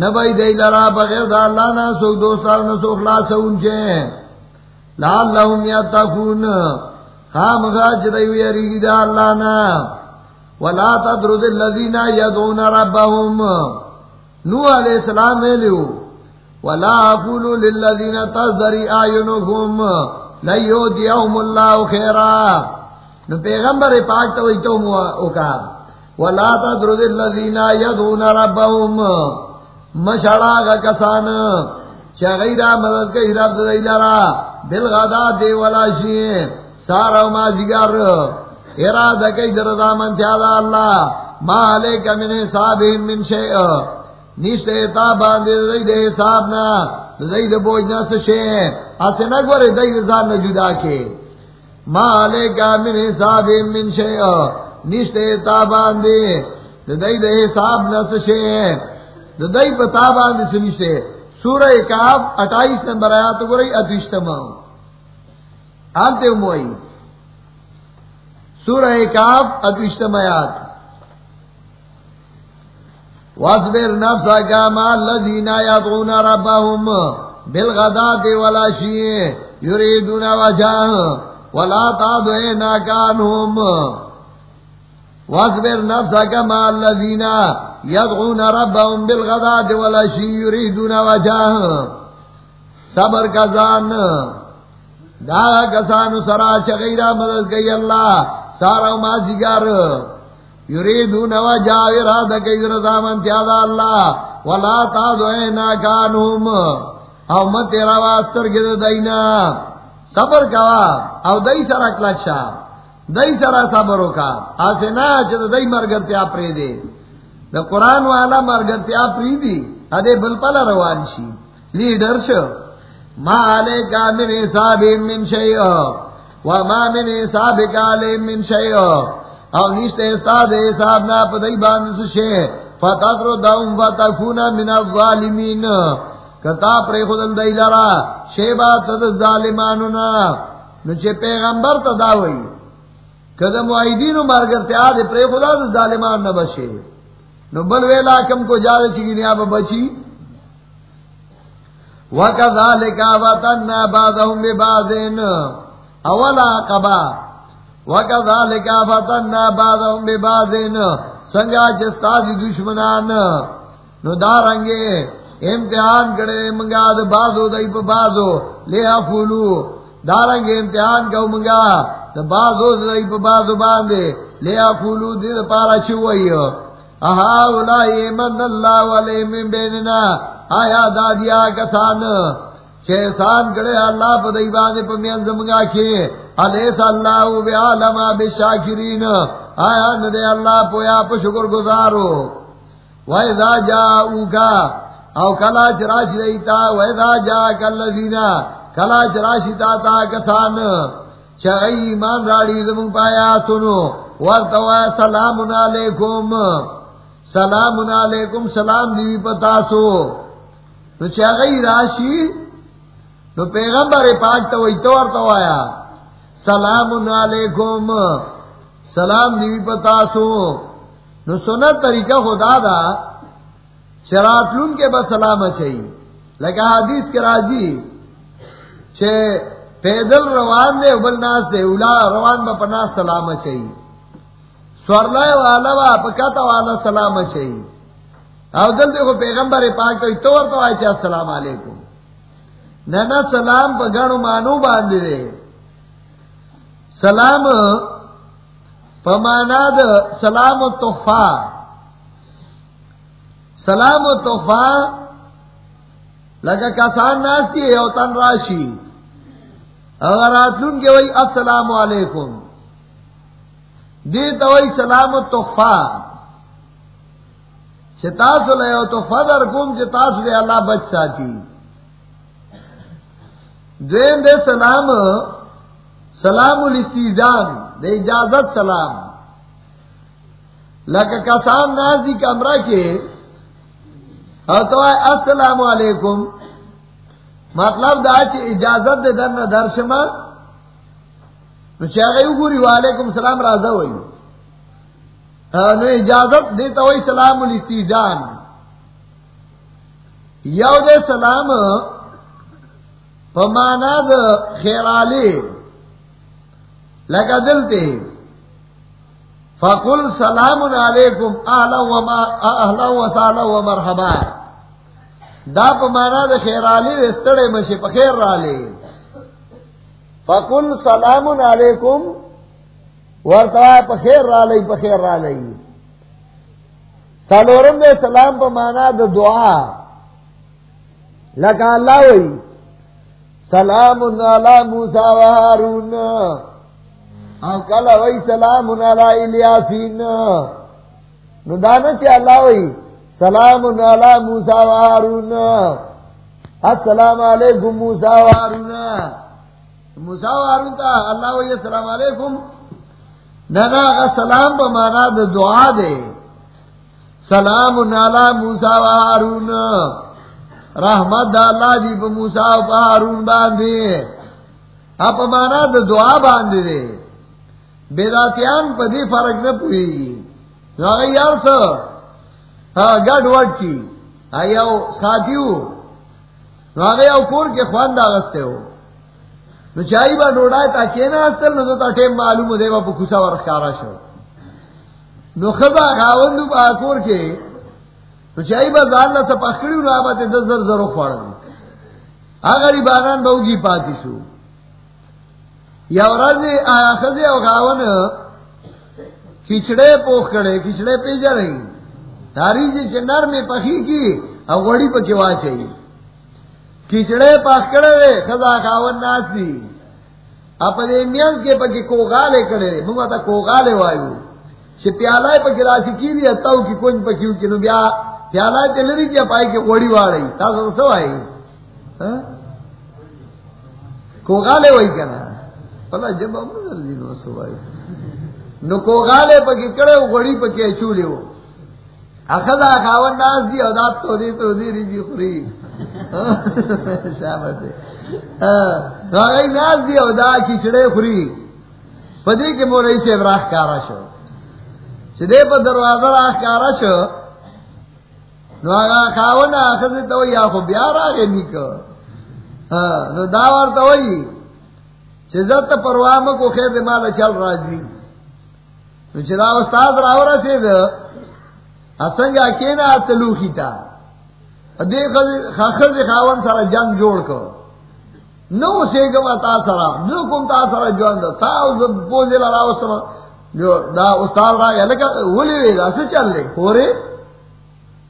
نبائی دی لرا بغیر دا اللہ نا سوک دوستار نسو خلاصون چے. لعلهم یتقون. خام غاج دیو یریگی دا اللہ نا. ولا تدرد اللذین یدعون ربهم. نو علیہ السلام ویلیو. ولا اقول للذين تزدري اعينهم لا يوديهم الله خيرا نو پیغمبر پاک تو تو او کا ولا تدرد الذين يدعون ربهم. مشڑا کا کسان چغیرا مدد کے رب دیلارا بالغدا دی ولا شی سارا ما جگر. ارادہ کئی دردا من تیادا اللہ. ما علیک من حساب من شیء. نیشتے تا باندے دئی دے حساب نا. دئی دے بوجھ نہ سشے اسے نہ گورے دئی دے زان نہ جدا کے. ما علیک من حساب من شیء. نیشتے تا باندے. دئی دے حساب نہ سشے دئی پتا باندے سنشتے سورہ کاف اٹھائیس نمبر آیا تو گوری اتوشتما آنتے موئی۔ سورہ کاف اتوشتم آیات۔ واصبر نفسا کا مال لذین یدعون ربهم بالغدات والعشی یریدون وجہ ولا تعدعینا کانهم واصبر نفسا کا مال لذین یدعون ربهم بالغدات والعشی یریدون وجہ صبر کا زان۔ دا کسانو سرا چغیرہ مدد گئی اللہ، سارا ما زگر یریدون وجہ ارادہ کئی رضا من تیادا اللہ، ولا تا تعدعینا کانهم او مت تیرا واستر گد دینا. صبر کوا، او دئی سرا کلچا دئی سرا صبرو کا آسے نا چھ دئی مرگرتیا پری دے دا قرآن والا مرگرتیا پری دی ادے بل پلا روان شی. لیڈر شو. ما علی کا من حساب من شیء وما من حساب کا من شیء او نشتے استاد حساب نا پدئی باندھ سے فتاکرو داؤں فتاکونا من الظالمین کتا پر خودل دئی لرا شیبا تد ظالمانونا نو چے پیغمبر تداوئی کدم معیدینو مرگرتے آدھے پر خدا دا ظالمان نہ بشے نو بل ویلا کم کو جادے چکی نیا بچی وَكَذَلِكَ وَتَنَّا بَعْضَهُمْ بِبَعْضٍ اولا قبا وَكَذَلِكَ فَتَنَّا بَعْضَهُمْ بِبَعْضٍ سنگا چستا دشمنان. نو دارنگے، امتحان کرے، منگا دا بازو، دائی پا بازو. لیا فولو دارنگے، امتحان کو منگا. دا بازو، دائی پا بازو باندے. لیا فولو دی پارا چوئی. من اللہ والے من بیننا آیا دادیا کسان؟ چہسان کرے اللہ پا دی باندے پا میان زمگا کے، علیس اللہ بی عالم بی شاکرین. آیا ندے اللہ پویا پا شکر گزارو وَإِذَا جَاءُوكَ، او کلا چراشی دیتا وَإِذَا جَاءَكَ الَّذِينَ، کلا چراشی تاتا کسان. چغی ایمان راڑی زمان پایا سنو ورطوہ سلام علیکم. سلام علیکم، سلام دیوی پتاسو نو چغی راشی؟ نو پیغمبر پاک تو وی تور تو آیا سلام علیکم. سلام دیوی پتاسو نو سنت طریقہ خدا دا. شراتلون کے بس سلام چاہیے لگا حدیث کے راجی چھے پیدل روان دے ابل ناس دے، اولا روان با پناس سلام چاہیے سورلائے والا با پکاتا والا سلام چاہیے او دل دیکھو پیغمبر پاک تو اتور تو آئے چاہ السلام علیکم. ننا سلام پا گنو مانو باندے دے سلام پمانا دا سلام و تحفہ سلام و تحفہ لگا کسان ناستی ہے او تن راشی اگر آتلون کے وہی السلام علیکم. دیتا وہی سلام و تحفہ۔ چتاس لے او تحفہ در کم چتاس لے اللہ بچ ساتی۔ دین دے سلام سلام الاستیزان دے اجازت سلام۔ لکا کسان نازی کمرہ کے، اور تو السلام علیکم۔ مطلب دا چی اجازت دے در نہ گوری وعلیکم السلام رازا ہوئی. نو اجازت دیتا ہوئی سلام الاستیزان یو دے سلام پمانا دا خیرالی لگا دلتے فقل سلام علیکم اہلا و سالا و مرحبا. دا پا مانا دا خیر آلی رستڑے مشی پا خیر رالی فکل سلام علیکم ورطا پا خیر رالی پا خیر رالی سالورم دے سلام پا مانا دا دعا۔ لکا اللہ وی، سلام علی موسیٰ و حارون۔ او کلا وی، سلام علی الیاسین۔ نو دانا چی اللہ وی، سلام علی موسیٰ و حارون۔ السلام علیکم موسیٰ و حارون۔ موسیٰ و حارون تا، اللہ وی السلام علیکم. ننا سلام پا دعا دے. سلام علی موسیٰ و حارون. رحمت اللہ جی پا موسیٰ و پا مانا دعا باندے دے. بیداتیان پا دی فرق نہ پوئی نو آگئی یار سا گڑ وڈ کی. آئیو ساتھیو نو آگئی کور کے خوان دا ہو. نو چاہی با ڈوڑای تا کینا استل نو تا ٹیم معلوم دے با پا کسا ورخکارا شو نو خدا خاوندو با کور کے نو چاہی با زان لسا پخکڑیو نو آبا تے دس زرو خوڑا آگری بانان باوگی پاتی شو. یا ورځ اخذ او غاون کھچڑے پوخ کڑے کھچڑے پی جا رہی تاری جی چنار میں پخی کی او غڑی پہ کیوا چاہیے کھچڑے پاخ کڑے رے خدا خاون ناس دی۔ اپنے میاں کے پکی کوغالے کڑے رے منگا تا کوغالے وایو۔ چھ پیالائے پکی راسی کی دی اتاو کی کنج پکیو کی نو بیا پیالائے تے لری کیا پائی کے غڑی واڑی۔ تا سو سو آئی۔ ہاں؟ کوغالے وای کنا۔ پلا جب ہم جلدی نو سوائی نو کو غالے پکی کڑے ہو گڑی پکی چولے ہو اخدا خاون ناس دی او دات تو دی تو دی ریجی خوری۔ *laughs* شابت ہے دا کھچڑے پدی کے سے کارا شو. دروازہ راہ کارا شو، نو اگا تو یا خو بیار آگے نیکو نو تو وئی چزت پروام کو خیر دمال چل راجی چدا استاد راورا سے اسنگ اکینا تلوخی تا. دیکھ خاون سارا جنگ جوڑ کو نو سیگما تا سارا نو کم تا سارا جوان دا تا بوزی لرا استما جو دا استاد را، یا لکا ولی وی دا؟ سے چل لے خورے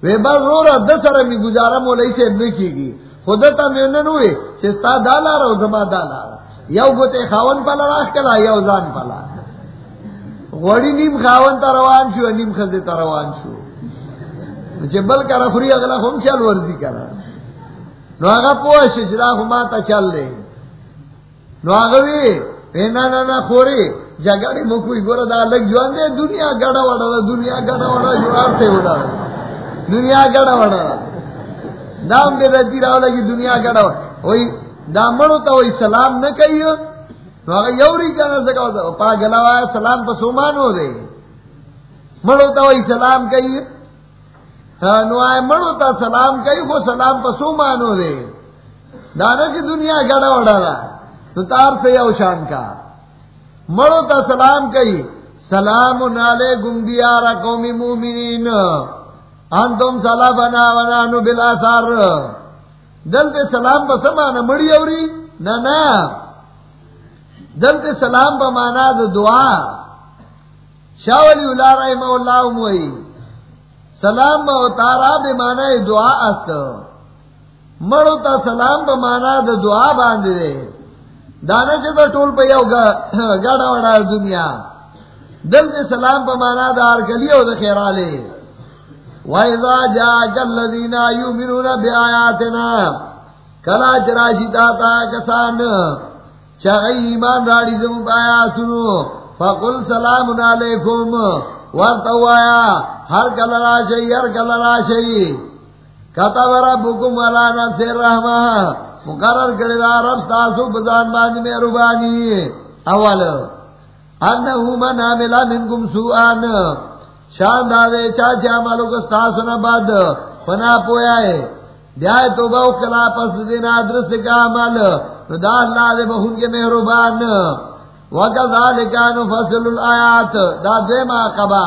وی بس رو رہا دس سارا می گزارا مولی سے ابنے کی گی خودتا میں انہوں ہوئے چستا دالا رہا زما دالا رہا یو گوتے خاون پالا راش کلا یو زان پالا غوڑی نیم خاون تا روان شو، نیم خزی تا روان شو. چه بل کرا خوری اگلا خم چل ورزی کرا. نو آگا پوش چدا خما تا چل لے. نو آگا وی اینا نا نا خوری، جگڑی مکوی گورا دا لگ جوان دے، دنیا گڑا وڑا دا، دنیا گڑا وڑا جوار سے وڑا دنیا گڑا وڑا نام بے رتی راو لگی دنیا گڑا وڑا. وہی دامڑو تو وہی سلام نہ کہیو تو اگر یوری کہنا سکا ہوتا پا گلاوایا سلام پا سومان ہو دے. مڑو تو وہی سلام کہیو ہاں، مڑو تا سلام کہی وہ سلام پا سومان ہو دے۔ دانا کی دنیا گڑا وڑا دا تو تار سے یو شان کا۔ مڑو تا سلام کہی سلام نالے گنگیارا قومی مومنین۔ انتم سلا بنا بنا نو بلا سار۔ دل تے سلام بسمانا مڑی اوری؟ نہ دل تے سلام بمانا دو دعا۔ شاہ ولی اللہ رحمہ اللہ موئی۔ سلام با اتارا بمانا دعا است. مڑو تا سلام بمانا دو دعا باندھ دے دانا سے ٹول پہ یو گاڑا وڑا دنیا. دل تے سلام بمانا دا ارکلی او دا خیرالے وَإِذَا جَاءَكَ الَّذِينَ يُؤْمِنُونَ بِآيَاتِنَا، کلا چراشی تاتا کسان چاہی ایمان راڑی زمون پایا سنو فقل سلام علیکم ورطو آیا، ہر کل راشی ہر کل راشی کتب ربکم علا نفس الرحمہ۔ مقرر کردہ رب ستاسو بزان باندھ میں ربانی اول، انہو من عملہ منکم سوآن۔ شان دا دادے، چاچے عملو کستا سنا بعد پنا پویا ہے دیائے تو بہو کلا پس دینا درست کا عمل۔ دا اللہ دے بہن کے مہربان۔ وکذالکانو فصل الآیات دا دے ما قبا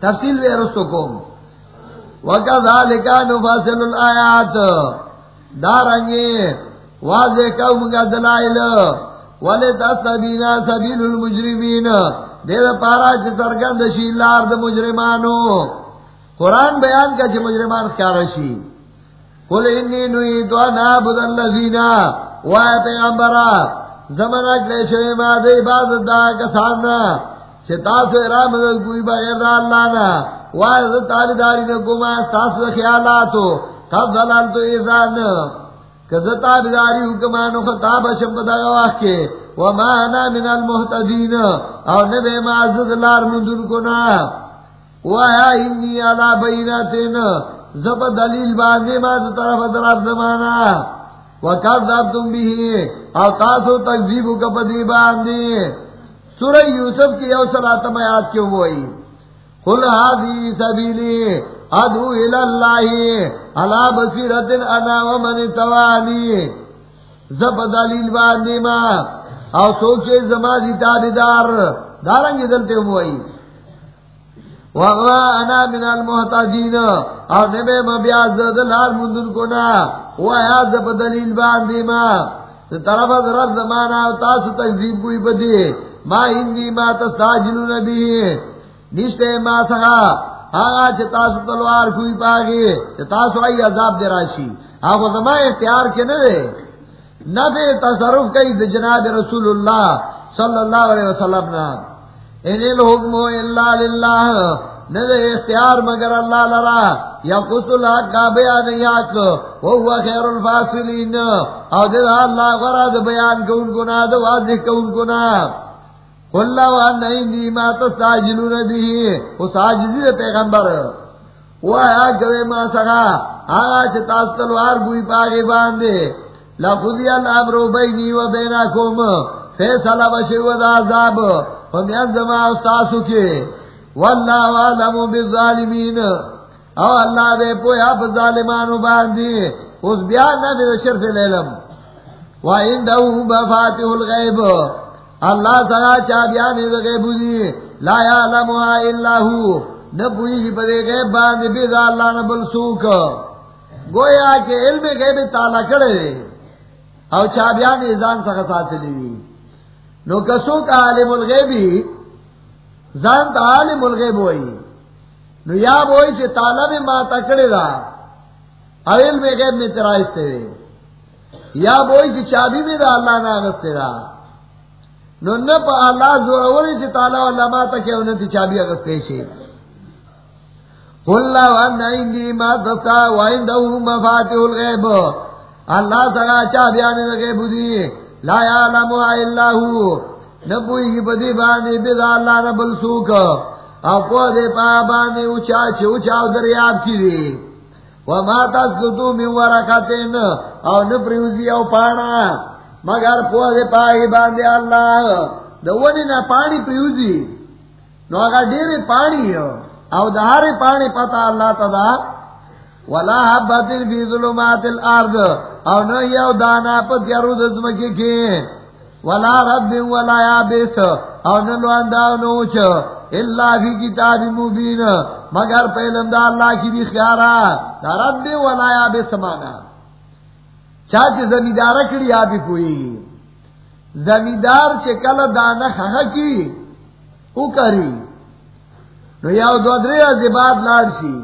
تفصیل بے رسو کم وَكَذَلِكَ نُفَصِلُ الْآيَاتِ دارنگی واضح قوم کا دلائل. وَلِتَسْتَبِينَ سَبِيلُ الْمُجْرِمِينَ دید پارا چی سرگند شیلار دا مجرمانو. قرآن بیان کا چی مجرمان خیارشی قل انی نوی تو نابد اللذین وائے پیغمبرا زمن اکلے شوی ما دے عبادت دا کساننا چی تاسو ارامدت کوئی بغیر دا اللہ نا۔ وائے دا تابداری نکوما تاسو خیالاتو؟ تب ظلالتو ایزان کذا تابداری حکمانو خطاب شمپ دا گواہ کے وما انا من المحتدین او نبی معزد لار مندن کنا وآیا انی علا بیناتین زب دلیل باندے ما دو طرف طرف زمانا وکذبتم بھی او تاسو تکذیب تکذیبو کپدی باندے سورہ یوسف کی او صلاتم آیات کیوں ہوئی؟ قل حاضی سبیلی ادو الاللہ علا بصیرت انا ومن توانی زب دلیل باندے ما او سوچے زمازی تابدار۔ دارنگی دلتے ہوئی۔ وغوا من المحتاجین اور نبے مبیاز دلال مندن کنا ویا زب دلیل باندی ما طرف از رب زمانا و تاسو تکذیب کوئی بدی ما ہندی ما تستاجلو نبی نشتے ما سگا آغا چھ تاسو تلوار کوئی پاگی چھ تاسو آئی عذاب دے راشی آخو زمان اختیار کے ندے نفع تصرف کئی دے جناب رسول اللہ صلی اللہ علیہ وسلم نا ان الحکم للہ نظر اختیار مگر اللہ لرا، یا قتل حق کا بیان یاک وہو خیر الفاصلین، او دید اللہ غراد بیان کون کنا دو واضح کون کنا قلنا وان عندي ما تستعجلون به وساجدي دے پیغمبر۔ وہ آیا گوے ما سگا آگا چھ تاس تلوار گوئی پاگے باندے۔ لفظی الامر بینی و بیناکم فیصلہ بشو دا عذاب. فمیان زما استاسو کے واللہ عالم بالظالمین. او اللہ دے پویا پا ظالمانو باندی. اس بیان نبی دا شرف العلم وعندہو بفاتح الغیب. اللہ سگا چا بیان دا غیبو دی. لا یعلمها الا ہو. نبوئی کی پدے غیب باندی بیدا اللہ نبل سوک. گویا کہ علم غیب تالا کڑے. او چا بیان ازان سگا ساتھ لی نو کسو کا عالم الغیبی زان تا عالم الغیب ہوئی نو یا بوئی چھ طالب ما تکڑے دا او علم غیب میں ترا استرے یا بوئی چھ چابی میں دا اللہ نا اغسطے دا نو نپا اللہ زورولی چھ طالب اللہ ما تکے انتی چابی اغسطے شے قل وان عندي ما تسا وعنده مفاتيح الغيب اللہ سگا چابیان غیب دی لا یعلم الا هو. نبوی کی بدی باندې بيد الله نه بل سوک او کو دې پا باندې اوچا چې اوچا دریاب کی دی. و ما تاسو من ورکاتین او نه پریوزی او پانا. مگر کو دې پای باندې الله. دونه نه پانی پریوزی. نو هغه ډېر پانی او د پانی پتا الله تعالی ولا حبت فی ظلمات الارض او نو یو دانا په تیارو د زمکه کې ولا رب ولا یابس. او نو لواندا نو چ. الا فی کتاب مبین. مگر پہلم دا اللہ کی دی خیارا. دا رب ولا یابس معنا چاچ زمیدار کړي یا بھی کوئی زمیدار چې کله دانا خخ کی. او کری. نو یو دو درې زباد لاړ شي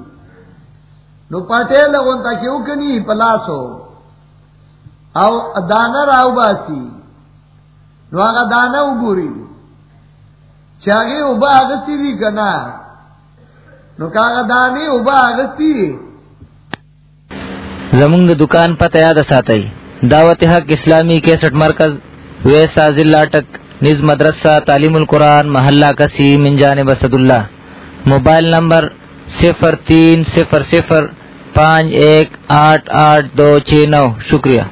نو پټه لغون تا کیو کنی پلاسو. او دانا راو باسی نو هغه دانا او وګوري چاغه وبا اغستی وی کنا نو کاغه دانی وبا اغستی زمونږ د دکان پته یاد ساتئ. دعوت حق اسلامی کیسٹ مرکز ویسا ضلع ٹک نز مدرسہ تعلیم القرآن، محلہ کسی، من جانب اسد اللہ موبائل نمبر صفر تین صفر صفر پانچ ایک آٹھ آٹھ دو چھ نو. شکریہ.